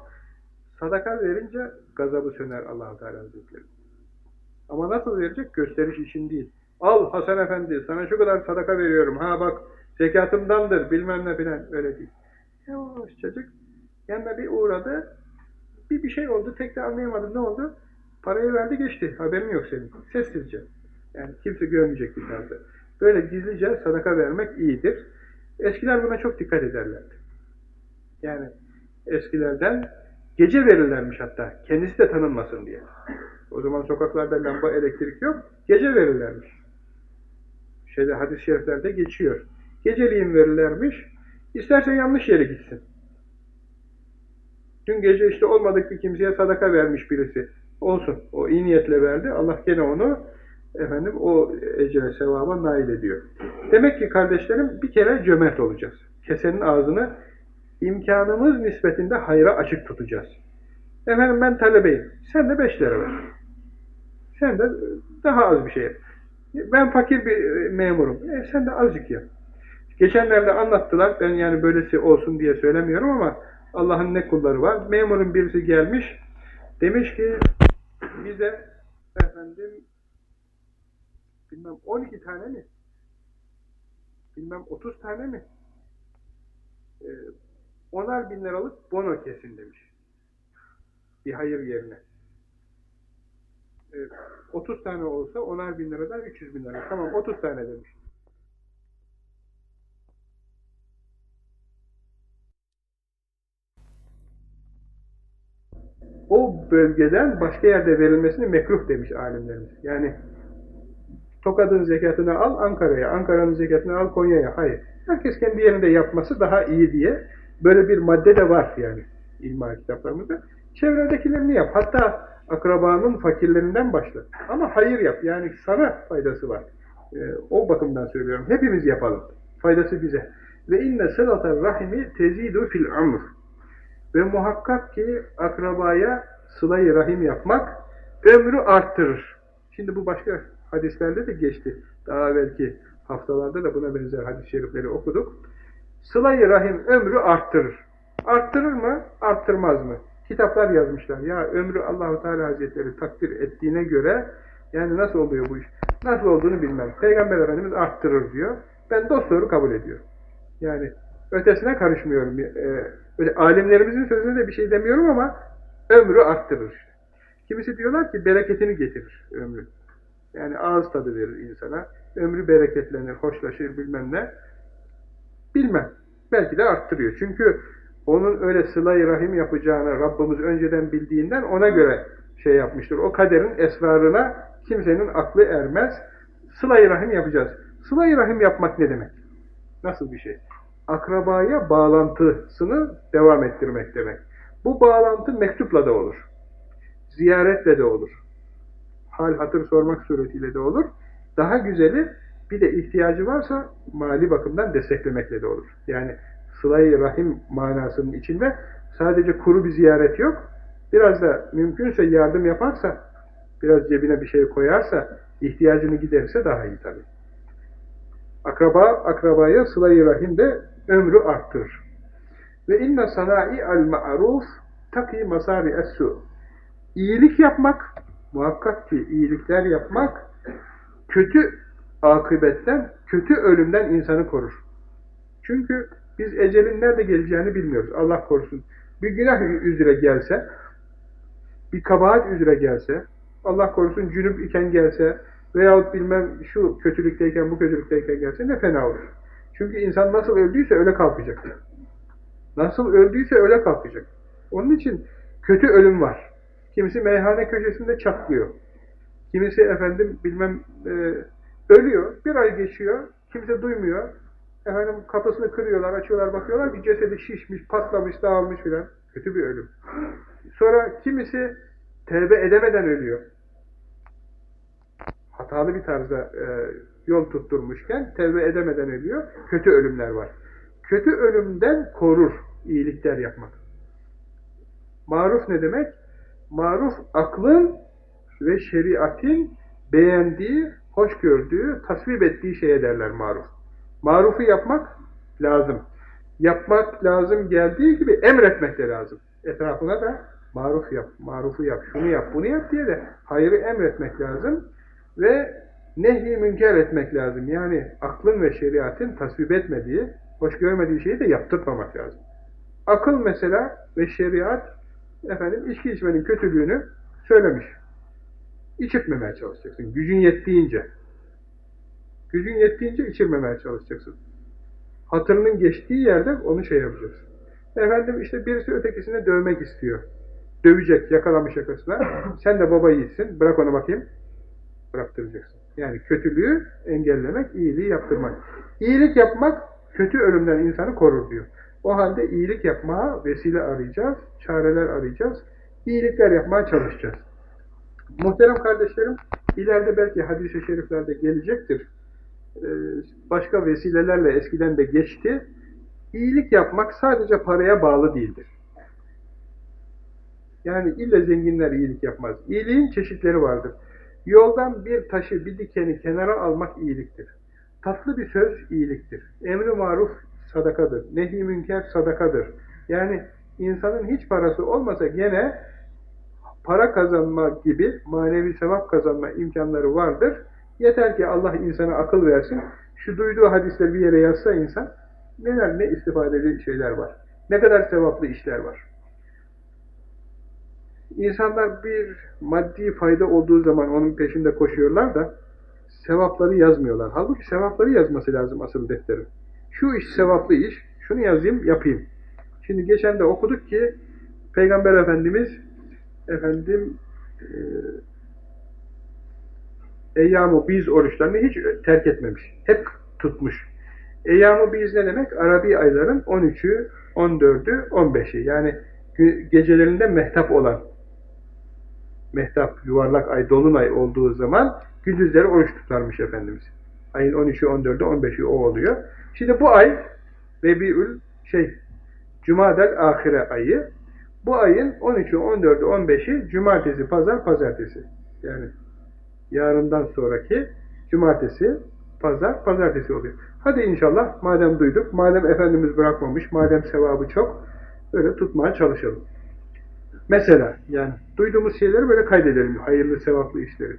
Sadaka verince gazabı söner allah Teala Hazretleri. Ama nasıl verecek? Gösteriş için değil. Al Hasan Efendi sana şu kadar sadaka veriyorum. Ha bak zekatımdandır bilmem ne filan. Öyle değil. Yavaş çocuk yanına bir uğradı. Bir bir şey oldu. Tek de anlayamadım. Ne oldu? Parayı verdi geçti. Haberin yok senin. Sessizce. Yani kimse görmeyecek bir tarzda. Böyle gizlice sadaka vermek iyidir. Eskiler buna çok dikkat ederlerdi. Yani eskilerden Gece verirlermiş hatta. Kendisi de tanınmasın diye. O zaman sokaklarda lamba, elektrik yok. Gece verirlermiş. Şeyde hadis-i şeriflerde geçiyor. Geceliğin verirlermiş. İsterse yanlış yere gitsin. Dün gece işte olmadık bir kimseye sadaka vermiş birisi. Olsun. O iyi niyetle verdi. Allah gene onu efendim o ecre sevaba nail ediyor. Demek ki kardeşlerim bir kere cömert olacağız. Kesenin ağzını imkanımız nispetinde hayra açık tutacağız. Efendim ben talebeyim. Sen de beş lira ver. Sen de daha az bir şey. Ben fakir bir memurum. E sen de azıcık yap. Geçenlerde anlattılar. Ben yani böylesi olsun diye söylemiyorum ama Allah'ın ne kulları var. Memurun birisi gelmiş. Demiş ki bize efendim bilmem 12 tane mi? Bilmem 30 tane mi? Ee, onar bin liralık bono kesin demiş. Bir hayır yerine. 30 tane olsa onar bin liradan 300 bin lira. Tamam 30 tane demiş. O bölgeden başka yerde verilmesini mekruh demiş alimlerimiz. Yani Tokat'ın zekatını al Ankara'ya, Ankara'nın zekatını al Konya'ya. Hayır. Herkes kendi yerinde yapması daha iyi diye böyle bir madde de var yani ilmihal kitaplarımızda. Çevredekilerini yap. Hatta akrabanın fakirlerinden başla. Ama hayır yap. Yani sana faydası var. Ee, o bakımdan söylüyorum. Hepimiz yapalım. Faydası bize. Ve inne sılatar rahimi tezidu fil umr. Ve muhakkak ki akrabaya sılayı rahim yapmak ömrü arttırır. Şimdi bu başka hadislerde de geçti. Daha belki haftalarda da buna benzer hadis-i şerifleri okuduk. Sılayı rahim ömrü arttırır. Arttırır mı? Arttırmaz mı? kitaplar yazmışlar. Ya ömrü Allahu Teala Hazretleri takdir ettiğine göre yani nasıl oluyor bu iş? Nasıl olduğunu bilmem. Peygamber Efendimiz arttırır diyor. Ben dost kabul ediyorum. Yani ötesine karışmıyorum. Ee, öyle alimlerimizin sözüne de bir şey demiyorum ama ömrü arttırır. Kimisi diyorlar ki bereketini getirir ömrü. Yani ağız tadı verir insana. Ömrü bereketlenir, hoşlaşır bilmem ne. Bilmem. Belki de arttırıyor. Çünkü onun öyle sıla-i rahim yapacağını Rabbimiz önceden bildiğinden ona göre şey yapmıştır. O kaderin esrarına kimsenin aklı ermez. Sıla-i rahim yapacağız. Sıla-i rahim yapmak ne demek? Nasıl bir şey? Akrabaya bağlantısını devam ettirmek demek. Bu bağlantı mektupla da olur. Ziyaretle de olur. Hal hatır sormak suretiyle de olur. Daha güzeli bir de ihtiyacı varsa mali bakımdan desteklemekle de olur. Yani sıla rahim manasının içinde sadece kuru bir ziyaret yok. Biraz da mümkünse yardım yaparsa, biraz cebine bir şey koyarsa, ihtiyacını giderirse daha iyi tabi. Akraba, akrabaya sıla rahim de ömrü arttırır. Ve inne sana'i al ma'ruf taki masari es-su. İyilik yapmak, muhakkak ki iyilikler yapmak, kötü akıbetten, kötü ölümden insanı korur. Çünkü biz ecelin nerede geleceğini bilmiyoruz. Allah korusun. Bir günah üzere gelse, bir kabahat üzere gelse, Allah korusun cünüp iken gelse veyahut bilmem şu kötülükteyken, bu kötülükteyken gelse ne fena olur. Çünkü insan nasıl öldüyse öyle kalkacak. Nasıl öldüyse öyle kalkacak. Onun için kötü ölüm var. Kimisi meyhane köşesinde çatlıyor. Kimisi efendim bilmem e, ölüyor. Bir ay geçiyor. Kimse duymuyor. Efendim kapısını kırıyorlar, açıyorlar, bakıyorlar bir cesedi şişmiş, patlamış, dağılmış filan. Kötü bir ölüm. Sonra kimisi tevbe edemeden ölüyor. Hatalı bir tarzda e, yol tutturmuşken tevbe edemeden ölüyor. Kötü ölümler var. Kötü ölümden korur iyilikler yapmak. Maruf ne demek? Maruf aklın ve şeriatin beğendiği, hoş gördüğü, tasvip ettiği şeye derler maruf. Marufu yapmak lazım. Yapmak lazım geldiği gibi emretmek de lazım. Etrafına da maruf yap, marufu yap, şunu yap, bunu yap diye de hayrı emretmek lazım. Ve nehi münker etmek lazım. Yani aklın ve şeriatın tasvip etmediği, hoş görmediği şeyi de yaptırmamak lazım. Akıl mesela ve şeriat efendim içki içmenin kötülüğünü söylemiş. İçirtmemeye çalışacaksın. Gücün yettiğince. Gücün yettiğince içirmemeye çalışacaksın. Hatırının geçtiği yerde onu şey yapacaksın. Efendim işte birisi ötekisini dövmek istiyor. Dövecek, yakalamış yakasına. Sen de baba yiğitsin, bırak onu bakayım. Bıraktıracaksın. Yani kötülüğü engellemek, iyiliği yaptırmak. İyilik yapmak, kötü ölümden insanı korur diyor. O halde iyilik yapmaya vesile arayacağız, çareler arayacağız, iyilikler yapmaya çalışacağız. Muhterem kardeşlerim, ileride belki hadis-i şeriflerde gelecektir. Ee, başka vesilelerle eskiden de geçti. İyilik yapmak sadece paraya bağlı değildir. Yani illa zenginler iyilik yapmaz. İyiliğin çeşitleri vardır. Yoldan bir taşı, bir dikeni kenara almak iyiliktir. Tatlı bir söz iyiliktir. Emri maruf sadakadır. Nehi münker sadakadır. Yani insanın hiç parası olmasa gene para kazanma gibi manevi sevap kazanma imkanları vardır. Yeter ki Allah insana akıl versin. Şu duyduğu hadisleri bir yere yazsa insan neler ne istifadeli şeyler var. Ne kadar sevaplı işler var. İnsanlar bir maddi fayda olduğu zaman onun peşinde koşuyorlar da sevapları yazmıyorlar. Halbuki sevapları yazması lazım asıl defterin. Şu iş sevaplı iş, şunu yazayım, yapayım. Şimdi geçen de okuduk ki Peygamber Efendimiz efendim e, Eyyam-ı Biz oruçlarını hiç terk etmemiş. Hep tutmuş. Eyyam-ı Biz ne demek? Arabi ayların 13'ü, 14'ü, 15'i. Yani gecelerinde mehtap olan mehtap, yuvarlak ay, dolunay olduğu zaman gündüzleri oruç tutarmış Efendimiz. Ayın 13'ü, 14'ü, 15'i o oluyor. Şimdi bu ay Rebiül şey Cumadel Ahire ayı. Bu ayın 13'ü, 14'ü, 15'i cumartesi, pazar, pazartesi. Yani yarından sonraki cumartesi, pazar, pazartesi oluyor. Hadi inşallah madem duyduk, madem Efendimiz bırakmamış, madem sevabı çok, böyle tutmaya çalışalım. Mesela yani duyduğumuz şeyleri böyle kaydedelim, hayırlı sevaplı işleri.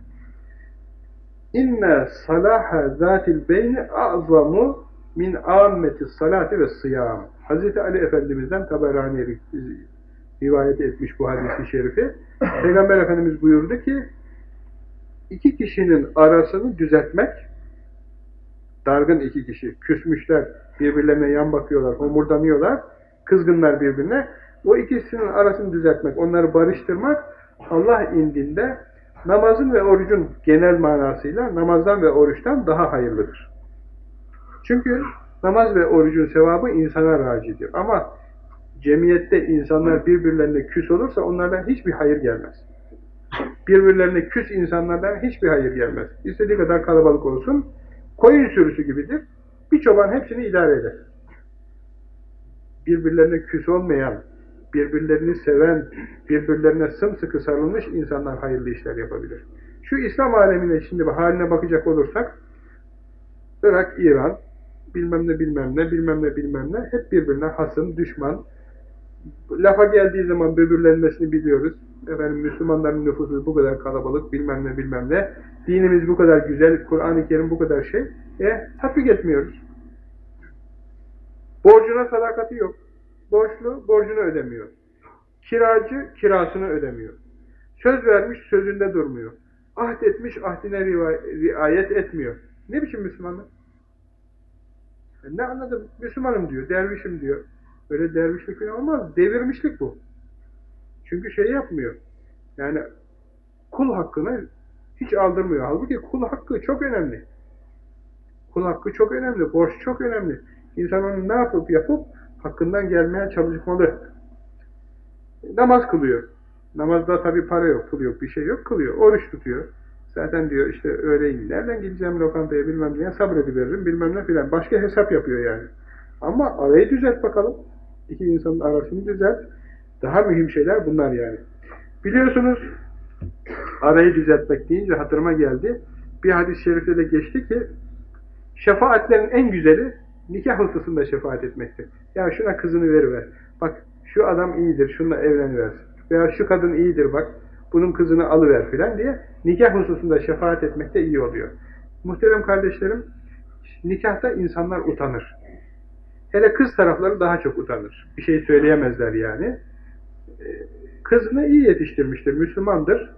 İnne salaha zatil beyni a'zamu min ammeti salati ve sıyam. Hz. Ali Efendimiz'den Taberani rivayet etmiş bu hadisi şerifi. Peygamber Efendimiz buyurdu ki iki kişinin arasını düzeltmek dargın iki kişi, küsmüşler, birbirlerine yan bakıyorlar, homurdanıyorlar, kızgınlar birbirine. O ikisinin arasını düzeltmek, onları barıştırmak Allah indinde namazın ve orucun genel manasıyla namazdan ve oruçtan daha hayırlıdır. Çünkü namaz ve orucun sevabı insana racidir. Ama cemiyette insanlar birbirlerine küs olursa onlardan hiçbir hayır gelmez. Birbirlerine küs insanlardan hiçbir hayır gelmez. İstediği kadar kalabalık olsun, koyun sürüsü gibidir. Bir çoban hepsini idare eder. Birbirlerine küs olmayan, birbirlerini seven, birbirlerine sımsıkı sarılmış insanlar hayırlı işler yapabilir. Şu İslam alemine şimdi haline bakacak olursak, Irak, İran, bilmem ne bilmem ne, bilmem ne bilmem ne, hep birbirine hasım, düşman. Lafa geldiği zaman böbürlenmesini biliyoruz. Efendim Müslümanların nüfusu bu kadar kalabalık, bilmem ne bilmem ne. Dinimiz bu kadar güzel, Kur'an-ı Kerim bu kadar şey. E, tatbik etmiyoruz. Borcuna sadakati yok. Borçlu borcunu ödemiyor. Kiracı kirasını ödemiyor. Söz vermiş sözünde durmuyor. Ahd etmiş ahdine riayet etmiyor. Ne biçim Müslümanlık? E ne anladım? Müslümanım diyor, dervişim diyor. Böyle dervişlik falan olmaz. Devirmişlik bu. Çünkü şey yapmıyor. Yani kul hakkını hiç aldırmıyor. Halbuki kul hakkı çok önemli. Kul hakkı çok önemli. Borç çok önemli. İnsan onu ne yapıp yapıp hakkından gelmeye çalışmalı. Namaz kılıyor. Namazda tabi para yok, pul yok, bir şey yok, kılıyor. Oruç tutuyor. Zaten diyor işte öğleyin, nereden gideceğim lokantaya bilmem diye sabrediveririm, bilmem ne filan. Başka hesap yapıyor yani. Ama arayı düzelt bakalım. İki insanın arasını düzelt. Daha mühim şeyler bunlar yani. Biliyorsunuz arayı düzeltmek deyince hatırıma geldi. Bir hadis-i şerifte de geçti ki şefaatlerin en güzeli nikah hususunda şefaat etmektir. Ya şuna kızını veriver. Bak şu adam iyidir, şununla evleniver. Veya şu kadın iyidir bak, bunun kızını alıver filan diye nikah hususunda şefaat etmek de iyi oluyor. Muhterem kardeşlerim, nikahta insanlar utanır. Hele kız tarafları daha çok utanır. Bir şey söyleyemezler yani. Ee, kızını iyi yetiştirmiştir, Müslümandır.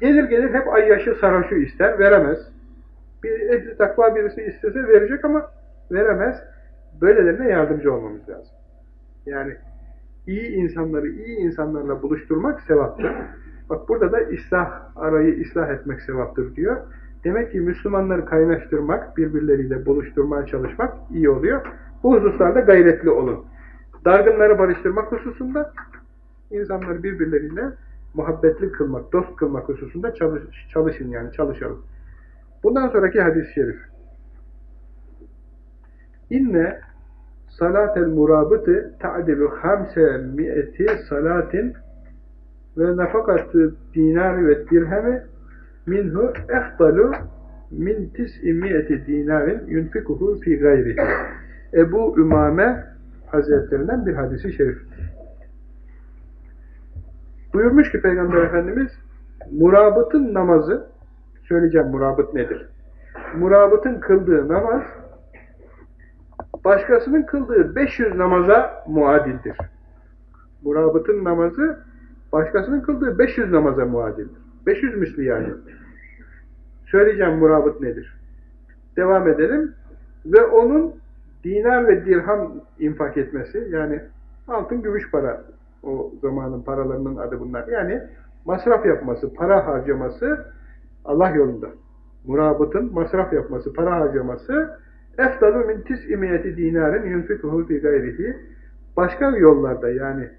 Gelir gelir hep ay yaşı sarhoşu ister, veremez. Bir ehli takva birisi istese verecek ama veremez. Böylelerine yardımcı olmamız lazım. Yani iyi insanları iyi insanlarla buluşturmak sevaptır. Bak burada da islah, arayı ıslah etmek sevaptır diyor. Demek ki Müslümanları kaynaştırmak, birbirleriyle buluşturmaya çalışmak iyi oluyor. Bu hususlarda gayretli olun. Dargınları barıştırmak hususunda insanları birbirleriyle muhabbetli kılmak, dost kılmak hususunda çalış, çalışın yani çalışalım. Bundan sonraki hadis-i şerif. İnne salatel murabıtı ta'dilu hamse mi'eti salatin ve nefakatü dinari ve dirhemi minhu efdalu min tis'i mi'eti dinarin yunfikuhu fi gayri. Ebu Ümame Hazretlerinden bir hadisi şerif. Buyurmuş ki Peygamber Efendimiz murabıtın namazı söyleyeceğim murabıt nedir? Murabıtın kıldığı namaz başkasının kıldığı 500 namaza muadildir. Murabıtın namazı başkasının kıldığı 500 namaza muadildir. 500 misli yani. Söyleyeceğim murabıt nedir? Devam edelim. Ve onun dinar ve dirham infak etmesi, yani altın gümüş para, o zamanın paralarının adı bunlar. Yani masraf yapması, para harcaması Allah yolunda. Murabıtın masraf yapması, para harcaması efdalu min tis'imiyeti dinarin yunfikuhu fi gayrihi başka yollarda yani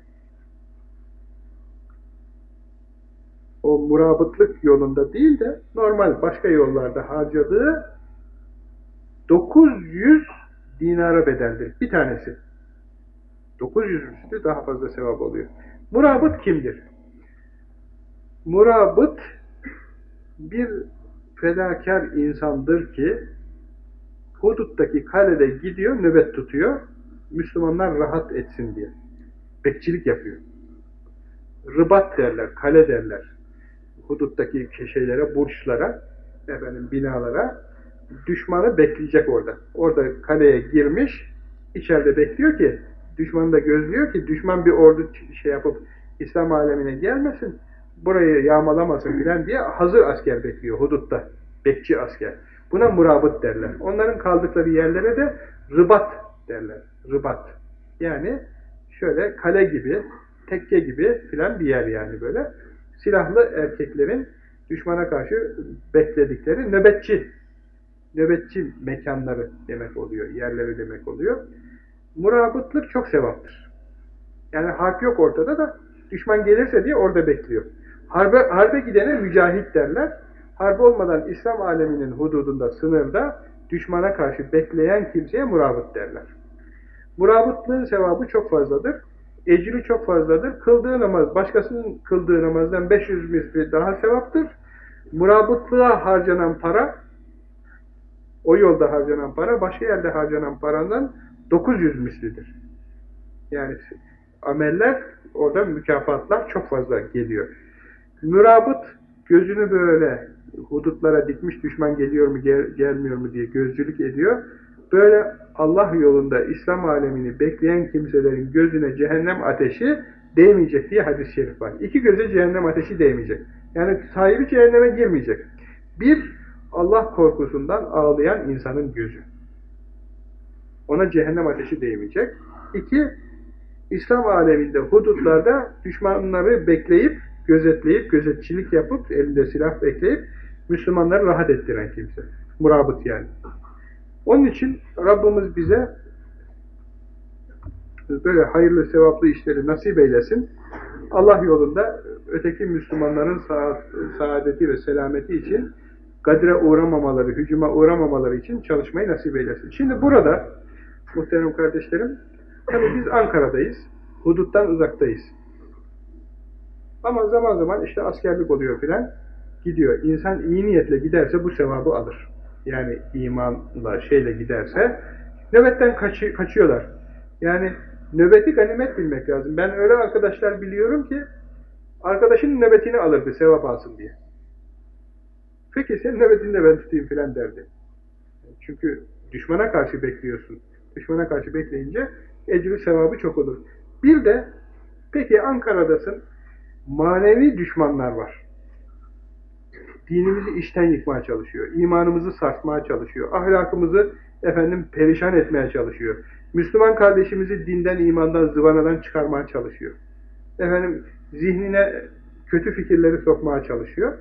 o murabıtlık yolunda değil de normal başka yollarda harcadığı 900 dinara bedeldir. Bir tanesi. 900 üstü daha fazla sevap oluyor. Murabıt kimdir? Murabıt bir fedakar insandır ki huduttaki kalede gidiyor, nöbet tutuyor. Müslümanlar rahat etsin diye. Bekçilik yapıyor. Rıbat derler, kale derler. Huduttaki şeylere, burçlara, efendim binalara düşmanı bekleyecek orada. Orada kaleye girmiş, içeride bekliyor ki, düşmanı da gözlüyor ki, düşman bir ordu şey yapıp İslam alemine gelmesin, burayı yağmalamasın filan diye hazır asker bekliyor hudutta. Bekçi asker. Buna murabıt derler. Onların kaldıkları yerlere de rıbat derler. Rıbat. Yani şöyle kale gibi, tekke gibi filan bir yer yani böyle. Silahlı erkeklerin düşmana karşı bekledikleri nöbetçi nöbetçi mekanları demek oluyor, yerleri demek oluyor. Murabıtlık çok sevaptır. Yani harp yok ortada da düşman gelirse diye orada bekliyor. Harbe, harbe gidene mücahit derler. Harp olmadan İslam aleminin hududunda, sınırda düşmana karşı bekleyen kimseye murabıt derler. Murabıtlığın sevabı çok fazladır. Ecri çok fazladır. Kıldığı namaz, başkasının kıldığı namazdan 500 misli daha sevaptır. Murabıtlığa harcanan para, o yolda harcanan para, başka yerde harcanan parandan 900 mislidir. Yani ameller, orada mükafatlar çok fazla geliyor. Mürabıt, gözünü böyle hudutlara dikmiş düşman geliyor mu gel, gelmiyor mu diye gözcülük ediyor. Böyle Allah yolunda İslam alemini bekleyen kimselerin gözüne cehennem ateşi değmeyecek diye hadis-i şerif var. İki göze cehennem ateşi değmeyecek. Yani sahibi cehenneme girmeyecek. Bir, Allah korkusundan ağlayan insanın gözü. Ona cehennem ateşi değmeyecek. İki, İslam aleminde, hudutlarda düşmanları bekleyip, gözetleyip, gözetçilik yapıp, elinde silah bekleyip, Müslümanları rahat ettiren kimse. Murabıt yani. Onun için Rabbimiz bize böyle hayırlı, sevaplı işleri nasip eylesin. Allah yolunda öteki Müslümanların saadeti ve selameti için gadire uğramamaları, hücuma uğramamaları için çalışmayı nasip eylesin. Şimdi burada muhterem kardeşlerim, tabi biz Ankara'dayız, huduttan uzaktayız. Ama zaman zaman işte askerlik oluyor filan, gidiyor. İnsan iyi niyetle giderse bu sevabı alır. Yani imanla, şeyle giderse, nöbetten kaçı, kaçıyorlar. Yani nöbeti ganimet bilmek lazım. Ben öyle arkadaşlar biliyorum ki, arkadaşının nöbetini alırdı sevap alsın diye. Peki senin nöbetini de ben tutayım filan derdi. Çünkü düşmana karşı bekliyorsun. Düşmana karşı bekleyince ecri sevabı çok olur. Bir de peki Ankara'dasın manevi düşmanlar var. Dinimizi işten yıkmaya çalışıyor. imanımızı sarsmaya çalışıyor. Ahlakımızı efendim perişan etmeye çalışıyor. Müslüman kardeşimizi dinden, imandan, zıvanadan çıkarmaya çalışıyor. Efendim zihnine kötü fikirleri sokmaya çalışıyor.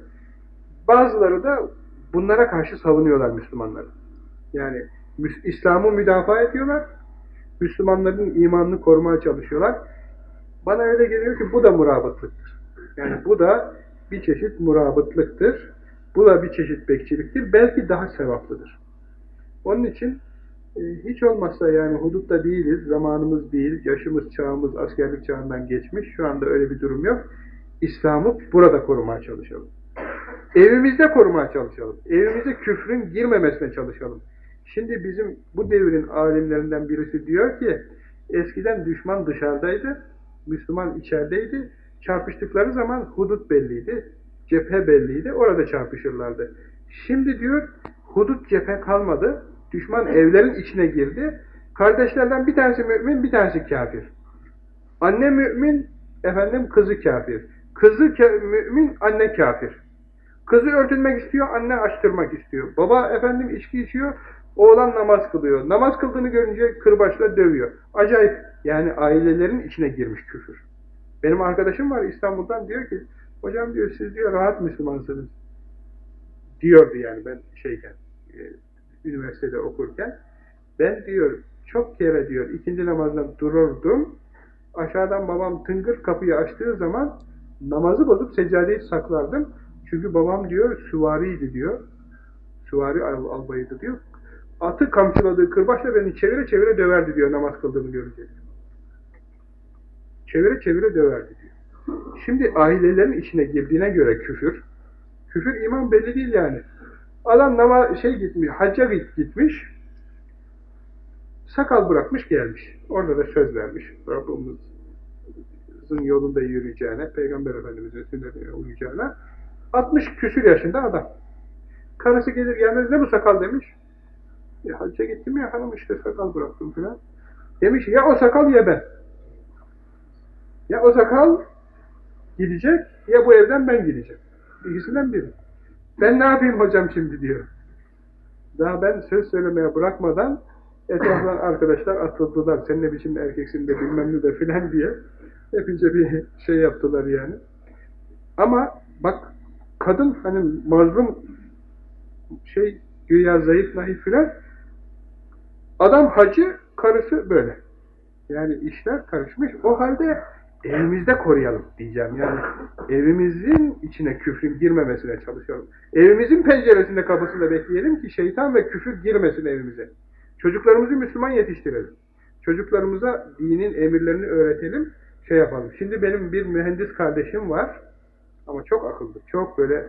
Bazıları da bunlara karşı savunuyorlar Müslümanları. Yani İslam'ı müdafaa ediyorlar, Müslümanların imanını korumaya çalışıyorlar. Bana öyle geliyor ki bu da murabıtlıktır. Yani bu da bir çeşit murabıtlıktır. Bu da bir çeşit bekçiliktir. Belki daha sevaplıdır. Onun için e, hiç olmazsa yani hudutta değiliz, zamanımız değil, yaşımız, çağımız askerlik çağından geçmiş. Şu anda öyle bir durum yok. İslam'ı burada korumaya çalışalım. Evimizde korumaya çalışalım. Evimize küfrün girmemesine çalışalım. Şimdi bizim bu devrin alimlerinden birisi diyor ki eskiden düşman dışarıdaydı, Müslüman içerideydi. Çarpıştıkları zaman hudut belliydi, cephe belliydi, orada çarpışırlardı. Şimdi diyor hudut cephe kalmadı, düşman evlerin içine girdi. Kardeşlerden bir tanesi mümin, bir tanesi kafir. Anne mümin, efendim kızı kafir. Kızı mümin, anne kafir. Kızı örtünmek istiyor, anne açtırmak istiyor. Baba efendim içki içiyor, oğlan namaz kılıyor. Namaz kıldığını görünce kırbaçla dövüyor. Acayip. Yani ailelerin içine girmiş küfür. Benim arkadaşım var İstanbul'dan diyor ki, hocam diyor siz diyor rahat Müslümansınız. Diyordu yani ben şeyken, e, üniversitede okurken. Ben diyor çok kere diyor ikinci namazdan dururdum. Aşağıdan babam tıngır kapıyı açtığı zaman namazı bozup seccadeyi saklardım. Çünkü babam diyor süvariydi diyor. Süvari al albayıydı diyor. Atı kamçıladığı kırbaçla beni çevire çevire döverdi diyor namaz kıldığımı görünce. Çevire çevire döverdi diyor. Şimdi ailelerin içine girdiğine göre küfür, küfür iman belli değil yani. Adam nama şey gitmiş, hacca gitmiş, sakal bırakmış gelmiş. Orada da söz vermiş. Rabbimizin yolunda yürüyeceğine, Peygamber Efendimiz'in sünnetine uyacağına. 60 küsür yaşında adam. Karısı gelir gelmez ne bu sakal demiş. Ya hacca gittim ya hanım işte sakal bıraktım filan. Demiş ya o sakal ya ben. Ya o sakal gidecek ya bu evden ben gideceğim. İkisinden biri. Ben ne yapayım hocam şimdi diyor. Daha ben söz söylemeye bırakmadan etrafından arkadaşlar atıldılar. Sen ne biçim erkeksin de bilmem ne de filan diye. Hepince bir şey yaptılar yani. Ama bak kadın hani mazlum şey güya zayıf naif filan adam hacı karısı böyle. Yani işler karışmış. O halde evimizde koruyalım diyeceğim. Yani evimizin içine küfrün girmemesine çalışalım. Evimizin penceresinde kapısında bekleyelim ki şeytan ve küfür girmesin evimize. Çocuklarımızı Müslüman yetiştirelim. Çocuklarımıza dinin emirlerini öğretelim, şey yapalım. Şimdi benim bir mühendis kardeşim var ama çok akıllı, çok böyle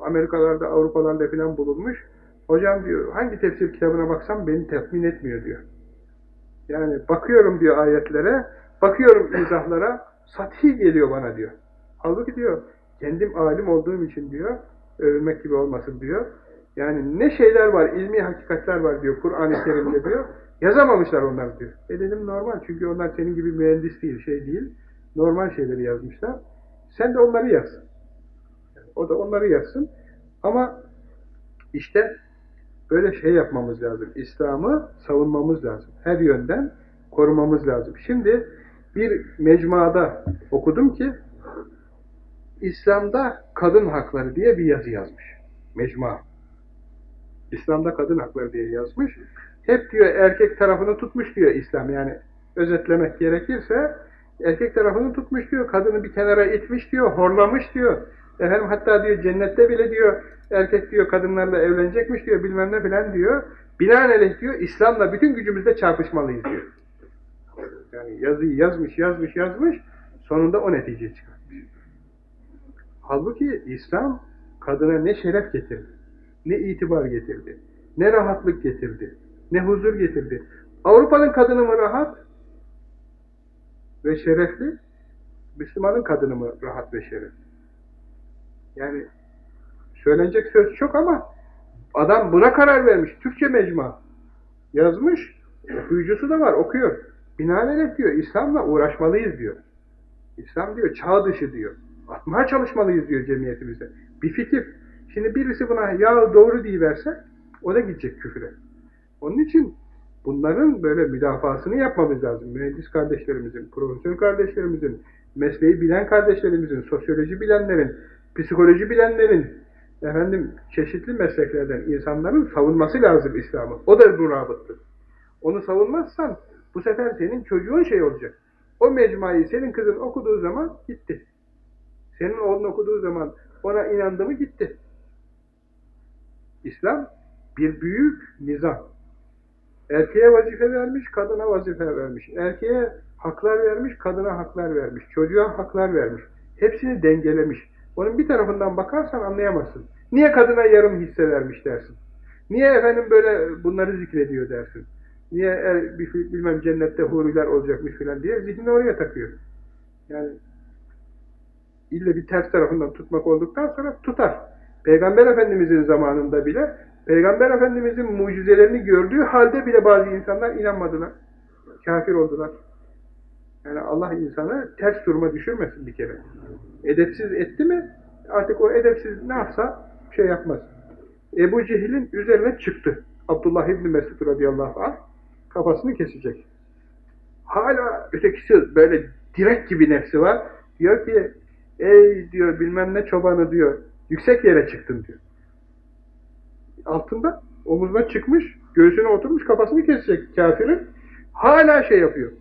Amerikalarda, Avrupalarda falan bulunmuş. Hocam diyor, hangi tefsir kitabına baksam beni tatmin etmiyor diyor. Yani bakıyorum diyor ayetlere, bakıyorum izahlara, sathi geliyor bana diyor. Halbuki diyor, kendim alim olduğum için diyor, övülmek gibi olmasın diyor. Yani ne şeyler var, ilmi hakikatler var diyor Kur'an-ı Kerim'de diyor. Yazamamışlar onlar diyor. E dedim normal çünkü onlar senin gibi mühendis değil, şey değil. Normal şeyleri yazmışlar. Sen de onları yaz. O da onları yazsın. Ama işte böyle şey yapmamız lazım. İslam'ı savunmamız lazım. Her yönden korumamız lazım. Şimdi bir mecmuada okudum ki İslam'da kadın hakları diye bir yazı yazmış. Mecmua. İslam'da kadın hakları diye yazmış. Hep diyor erkek tarafını tutmuş diyor İslam. Yani özetlemek gerekirse erkek tarafını tutmuş diyor. Kadını bir kenara itmiş diyor. Horlamış diyor. Efendim hatta diyor cennette bile diyor erkek diyor kadınlarla evlenecekmiş diyor bilmem ne filan diyor. Binaenaleyh diyor İslam'la bütün gücümüzle çarpışmalıyız diyor. Yani yazıyı yazmış yazmış yazmış sonunda o netice çıkartmış. Halbuki İslam kadına ne şeref getirdi ne itibar getirdi, ne rahatlık getirdi, ne huzur getirdi. Avrupa'nın kadını mı rahat ve şerefli, Müslümanın kadını mı rahat ve şerefli? Yani söylenecek söz çok ama adam buna karar vermiş. Türkçe mecma yazmış, okuyucusu da var, okuyor. Binaenaleyh diyor, İslam'la uğraşmalıyız diyor. İslam diyor, çağ dışı diyor. Atmaya çalışmalıyız diyor cemiyetimizde. Bir fikir. Şimdi birisi buna ya doğru verse, o da gidecek küfüre. Onun için bunların böyle müdafasını yapmamız lazım. Mühendis kardeşlerimizin, profesör kardeşlerimizin, mesleği bilen kardeşlerimizin, sosyoloji bilenlerin, psikoloji bilenlerin, efendim çeşitli mesleklerden insanların savunması lazım İslam'ı. O da murabıttır. Onu savunmazsan bu sefer senin çocuğun şey olacak. O mecmuayı senin kızın okuduğu zaman gitti. Senin oğlun okuduğu zaman ona inandı mı gitti. İslam bir büyük nizam. Erkeğe vazife vermiş, kadına vazife vermiş. Erkeğe haklar vermiş, kadına haklar vermiş. Çocuğa haklar vermiş. Hepsini dengelemiş. Onun bir tarafından bakarsan anlayamazsın. Niye kadına yarım hisse vermiş dersin? Niye efendim böyle bunları zikrediyor dersin? Niye er, bilmem cennette huriler olacakmış filan diye zihnini oraya takıyor. Yani ille bir ters tarafından tutmak olduktan sonra tutar. Peygamber Efendimizin zamanında bile Peygamber Efendimiz'in mucizelerini gördüğü halde bile bazı insanlar inanmadılar. Kafir oldular. Yani Allah insanı ters duruma düşürmesin bir kere. Edepsiz etti mi artık o edepsiz ne yapsa şey yapmaz. Ebu Cehil'in üzerine çıktı. Abdullah İbni Mesud radıyallahu anh kafasını kesecek. Hala ötekisi böyle direk gibi nefsi var. Diyor ki ey diyor bilmem ne çobanı diyor yüksek yere çıktın diyor. Altında omuzuna çıkmış göğsüne oturmuş kafasını kesecek kafirin. Hala şey yapıyor.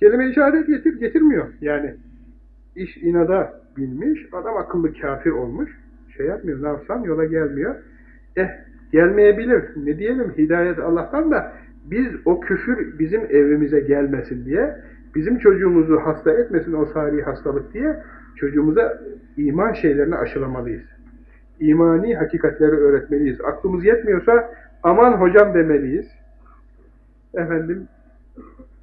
Kelime işaret getir, getirmiyor. Yani iş inada bilmiş, adam akıllı kafir olmuş. Şey yapmıyor, ne yola gelmiyor. Eh, gelmeyebilir. Ne diyelim, hidayet Allah'tan da biz o küfür bizim evimize gelmesin diye, bizim çocuğumuzu hasta etmesin o sari hastalık diye, çocuğumuza iman şeylerini aşılamalıyız. İmani hakikatleri öğretmeliyiz. Aklımız yetmiyorsa, aman hocam demeliyiz. Efendim,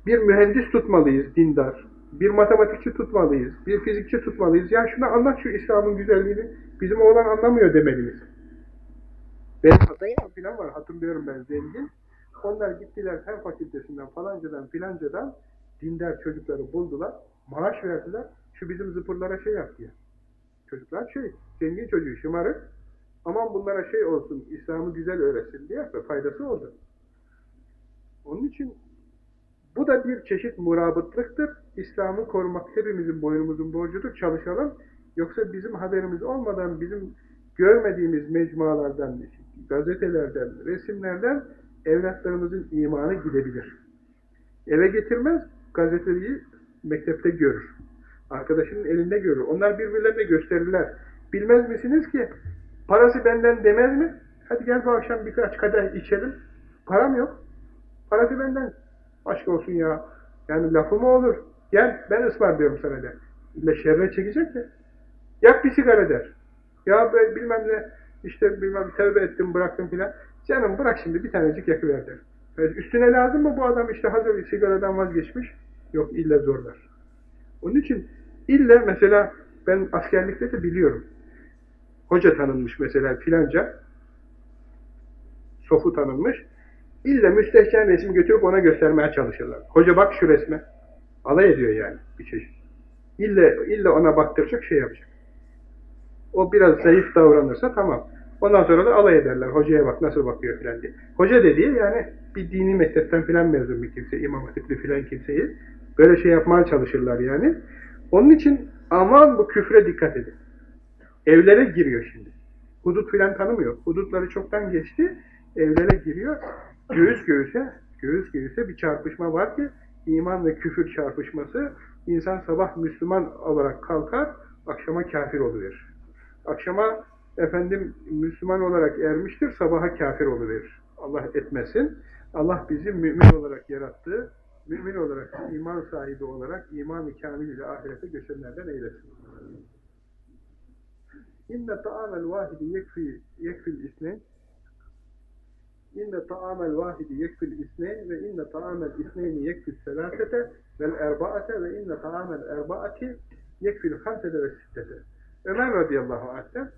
bir mühendis tutmalıyız, dindar. Bir matematikçi tutmalıyız, bir fizikçi tutmalıyız. Ya şuna anlat şu İslam'ın güzelliğini, bizim oğlan anlamıyor demeliyiz. Benim hatayım filan var, hatırlıyorum ben zengin. Onlar gittiler fen fakültesinden falancadan filancadan dindar çocukları buldular, maaş verdiler. Şu bizim zıpırlara şey yap diye. Çocuklar şey, zengin çocuğu şımarık. Aman bunlara şey olsun, İslam'ı güzel öğretsin diye ve faydası oldu. Onun için bu da bir çeşit murabıtlıktır. İslam'ı korumak hepimizin boynumuzun borcudur. Çalışalım. Yoksa bizim haberimiz olmadan bizim görmediğimiz mecmualardan, gazetelerden, resimlerden evlatlarımızın imanı gidebilir. Eve getirmez, gazeteyi mektepte görür. Arkadaşının elinde görür. Onlar birbirlerine gösterirler. Bilmez misiniz ki parası benden demez mi? Hadi gel bu akşam birkaç kadeh içelim. Param yok. Parası benden. Aşk olsun ya. Yani lafı mı olur? Gel ben ısmarlıyorum sana de. İlle şerre çekecek de. Yak bir sigara der. Ya bilmem ne işte bilmem tevbe ettim bıraktım filan. Canım bırak şimdi bir tanecik yakıver der. Yani üstüne lazım mı bu adam işte hazır sigaradan vazgeçmiş? Yok illa zorlar. Onun için illa mesela ben askerlikte de biliyorum. Hoca tanınmış mesela filanca. Sofu tanınmış. İlle müstehcen resmi götürüp ona göstermeye çalışırlar. Hoca bak şu resme. Alay ediyor yani bir çeşit. İlle, ille ona baktıracak şey yapacak. O biraz zayıf davranırsa tamam. Ondan sonra da alay ederler. Hocaya bak nasıl bakıyor filan diye. Hoca dediği yani bir dini mektepten filan mezun bir kimse, imam hatipli filan kimseyi böyle şey yapmaya çalışırlar yani. Onun için aman bu küfre dikkat edin. Evlere giriyor şimdi. Hudut filan tanımıyor. Hudutları çoktan geçti. Evlere giriyor. Göğüs göğüse, göğüs göğüse bir çarpışma var ki iman ve küfür çarpışması insan sabah Müslüman olarak kalkar, akşama kafir oluverir. Akşama efendim Müslüman olarak ermiştir, sabaha kafir oluverir. Allah etmesin. Allah bizi mümin olarak yarattı. Mümin olarak, iman sahibi olarak, iman-ı kamil ile ahirete göçenlerden eylesin. İnne ta'amel vahidi yekfi, yekfil isneyn İnne ta'amel vahidi yekfil isneyn ve inne ta'amel isneyni yekfil selasete vel erbaate ve inne ta'amel erbaati yekfil hamsede ve sittete. Ömer radıyallahu anh'ten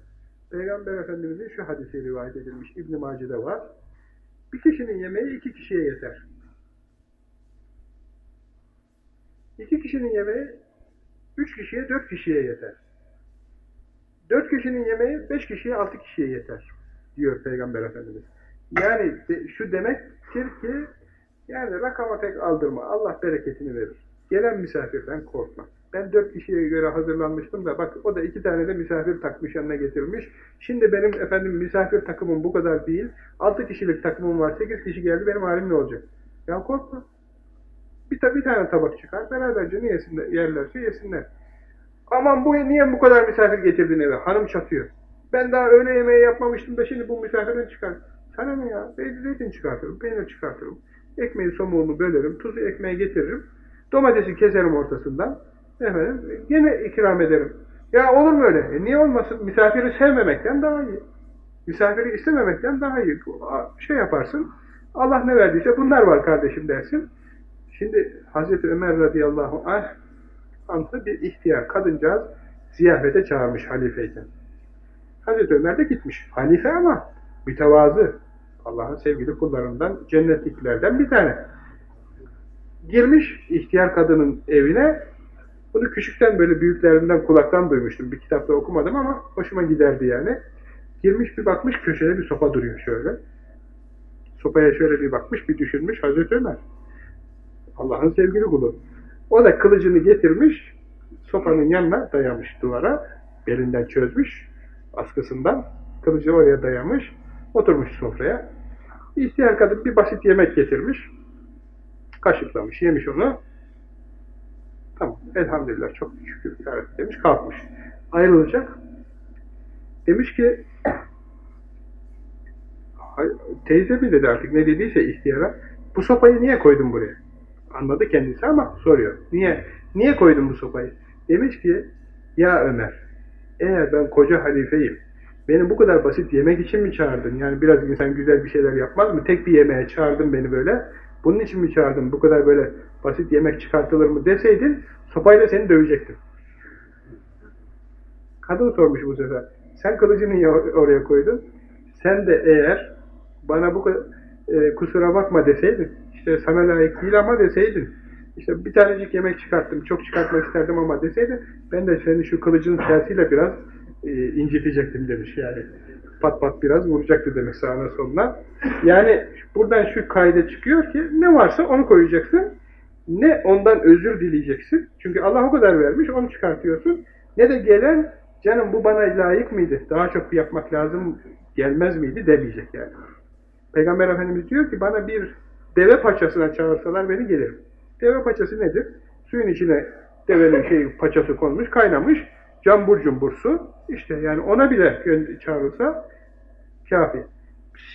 Peygamber Efendimiz'in şu hadisi rivayet edilmiş. İbn-i Mace'de var. Bir kişinin yemeği iki kişiye yeter. İki kişinin yemeği üç kişiye, dört kişiye yeter. Dört kişinin yemeği beş kişiye, altı kişiye yeter diyor Peygamber Efendimiz. Yani şu demektir ki yani rakama pek aldırma. Allah bereketini verir. Gelen misafirden korkma. Ben dört kişiye göre hazırlanmıştım da bak o da iki tane de misafir takmış yanına getirmiş. Şimdi benim efendim misafir takımım bu kadar değil. Altı kişilik takımım var. Sekiz kişi geldi benim halim ne olacak? Ya korkma. Bir, bir tane tabak çıkar. Beraberce ne yesinler, yerlerse yesinler. Aman bu niye bu kadar misafir getirdin eve? Hanım çatıyor. Ben daha öğle yemeği yapmamıştım da şimdi bu misafirin çıkar. Sana ne ya? Zeytin çıkartırım, peynir çıkartırım. Ekmeği somuğunu bölerim, tuzu ekmeğe getiririm. Domatesi keserim ortasından. Efendim, yine ikram ederim. Ya olur mu öyle? E niye olmasın? Misafiri sevmemekten daha iyi. Misafiri istememekten daha iyi. Şey yaparsın, Allah ne verdiyse bunlar var kardeşim dersin. Şimdi Hazreti Ömer radıyallahu anh anlı bir ihtiyar kadıncağız ziyafete çağırmış halifeyken. Hazreti Ömer de gitmiş. Halife ama mütevazı. Allah'ın sevgili kullarından, cennetliklerden bir tane. Girmiş ihtiyar kadının evine, bunu küçükten böyle büyüklerinden kulaktan duymuştum. Bir kitapta okumadım ama hoşuma giderdi yani. Girmiş bir bakmış köşede bir sopa duruyor şöyle. Sopaya şöyle bir bakmış, bir düşünmüş Hazreti Ömer. Allah'ın sevgili kulu. O da kılıcını getirmiş, sopanın yanına dayamış duvara, belinden çözmüş, askısından, kılıcı oraya dayamış, oturmuş sofraya. İhtiyar kadın bir basit yemek getirmiş, kaşıklamış, yemiş onu. Tamam, elhamdülillah çok şükür demiş, kalkmış. Ayrılacak. Demiş ki, teyze mi dedi artık ne dediyse ihtiyara, bu sopayı niye koydun buraya? Anladı kendisi ama soruyor. Niye? Niye koydun bu sopayı? Demiş ki, ya Ömer, eğer ben koca halifeyim, beni bu kadar basit yemek için mi çağırdın? Yani biraz insan güzel bir şeyler yapmaz mı? Tek bir yemeğe çağırdın beni böyle. Bunun için mi çağırdın? Bu kadar böyle basit yemek çıkartılır mı deseydin, sopayla seni dövecektim. Kadın sormuş bu sefer. Sen kılıcını oraya koydun? Sen de eğer bana bu kadar e, kusura bakma deseydin, işte sana layık değil ama deseydin, işte bir tanecik yemek çıkarttım, çok çıkartmak isterdim ama deseydin, ben de seni şu kılıcın tersiyle biraz e, incitecektim demiş yani. Pat pat biraz vuracaktı demek sağına soluna. Yani buradan şu kayda çıkıyor ki ne varsa onu koyacaksın, ne ondan özür dileyeceksin. Çünkü Allah o kadar vermiş, onu çıkartıyorsun. Ne de gelen, canım bu bana layık mıydı, daha çok yapmak lazım gelmez miydi demeyecek yani. Peygamber Efendimiz diyor ki bana bir deve paçasına çağırsalar beni gelirim. Deve paçası nedir? Suyun içine devenin şey paçası konmuş, kaynamış, cambur cumbur su. İşte yani ona bile çağırılsa kafi.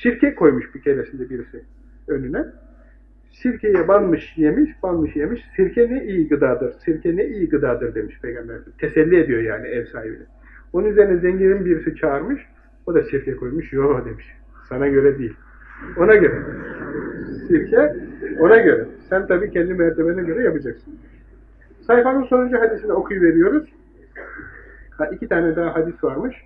Sirke koymuş bir keresinde birisi önüne. Sirkeye banmış yemiş, banmış yemiş. Sirke ne iyi gıdadır, sirke ne iyi gıdadır demiş Peygamber. Teselli ediyor yani ev sahibine. Onun üzerine zenginin birisi çağırmış, o da sirke koymuş, yo demiş. Sana göre değil. Ona göre. Sirke ona göre. Sen tabii kendi mertebene göre yapacaksın. Sayfanın sonuncu hadisini okuyuveriyoruz. Ha, iki tane daha hadis varmış.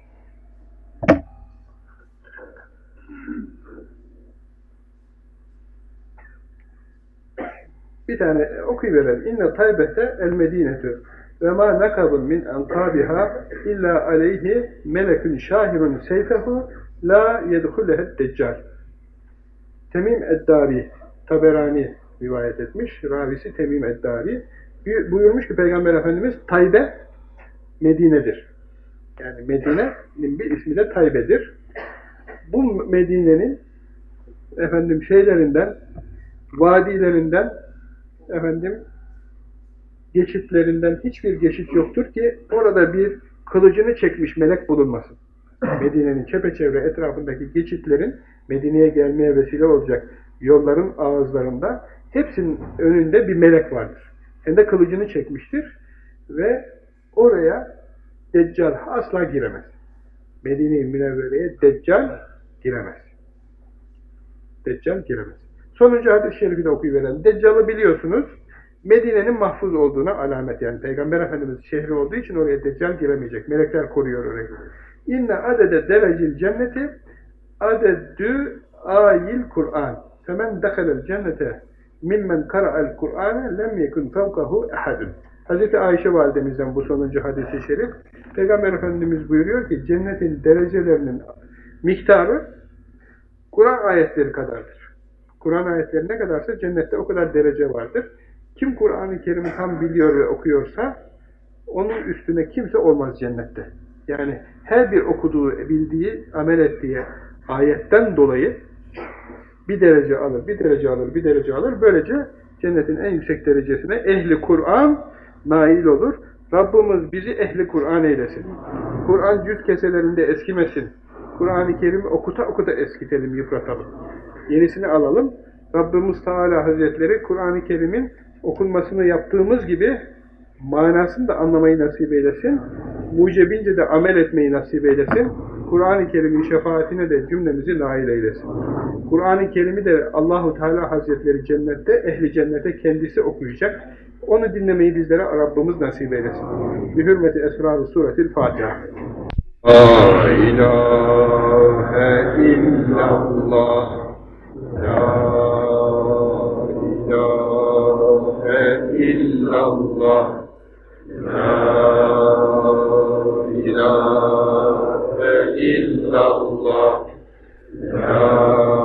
Bir tane okuyuverelim. İnne taybete el medinetü ve ma nakabun min ankabiha illa aleyhi melekün şahirun seyfehu la yedhulehet deccal. Temim Eddari, Taberani rivayet etmiş. Ravisi Temim Eddari. Buyurmuş ki Peygamber Efendimiz Taybe Medine'dir. Yani Medine'nin bir ismi de Taybe'dir. Bu Medine'nin efendim şeylerinden, vadilerinden, efendim geçitlerinden hiçbir geçit yoktur ki orada bir kılıcını çekmiş melek bulunmasın. Medine'nin çepeçevre etrafındaki geçitlerin Medine'ye gelmeye vesile olacak yolların ağızlarında hepsinin önünde bir melek vardır. Hem de kılıcını çekmiştir ve oraya Deccal asla giremez. Medine-i Münevvere'ye Deccal giremez. Deccal giremez. Sonuncu hadis-i şerifi de okuyuverelim. Deccal'ı biliyorsunuz. Medine'nin mahfuz olduğuna alamet yani. Peygamber Efendimiz şehri olduğu için oraya Deccal giremeyecek. Melekler koruyor orayı. İnne adede derecil cenneti adeddü ayil Kur'an. Femen dehalel cennete mimmen kara'el Kur'ane lem yekun fevkahu ehadun. Hz. Ayşe validemizden bu sonuncu hadisi şerif. Peygamber Efendimiz buyuruyor ki cennetin derecelerinin miktarı Kur'an ayetleri kadardır. Kur'an ayetleri ne kadarsa cennette o kadar derece vardır. Kim Kur'an-ı Kerim'i tam biliyor ve okuyorsa onun üstüne kimse olmaz cennette. Yani her bir okuduğu, bildiği, amel ettiği ayetten dolayı bir derece alır, bir derece alır, bir derece alır. Böylece cennetin en yüksek derecesine ehli Kur'an nail olur. Rabbimiz bizi ehli Kur'an eylesin. Kur'an cüz keselerinde eskimesin. Kur'an-ı Kerim'i okuta okuta eskitelim, yıpratalım. Yenisini alalım. Rabbimiz Teala Hazretleri Kur'an-ı Kerim'in okunmasını yaptığımız gibi manasını da anlamayı nasip eylesin. Mucebince de amel etmeyi nasip eylesin. Kur'an-ı Kerim'in şefaatine de cümlemizi nail eylesin. Kur'an-ı Kerim'i de Allahu Teala Hazretleri cennette, ehli cennete kendisi okuyacak. Onu dinlemeyi bizlere Rabbimiz nasip eylesin. Bi hürmeti esrar-ı suretil Fatiha. La ilahe illallah La ilahe illallah La ilahe illallah La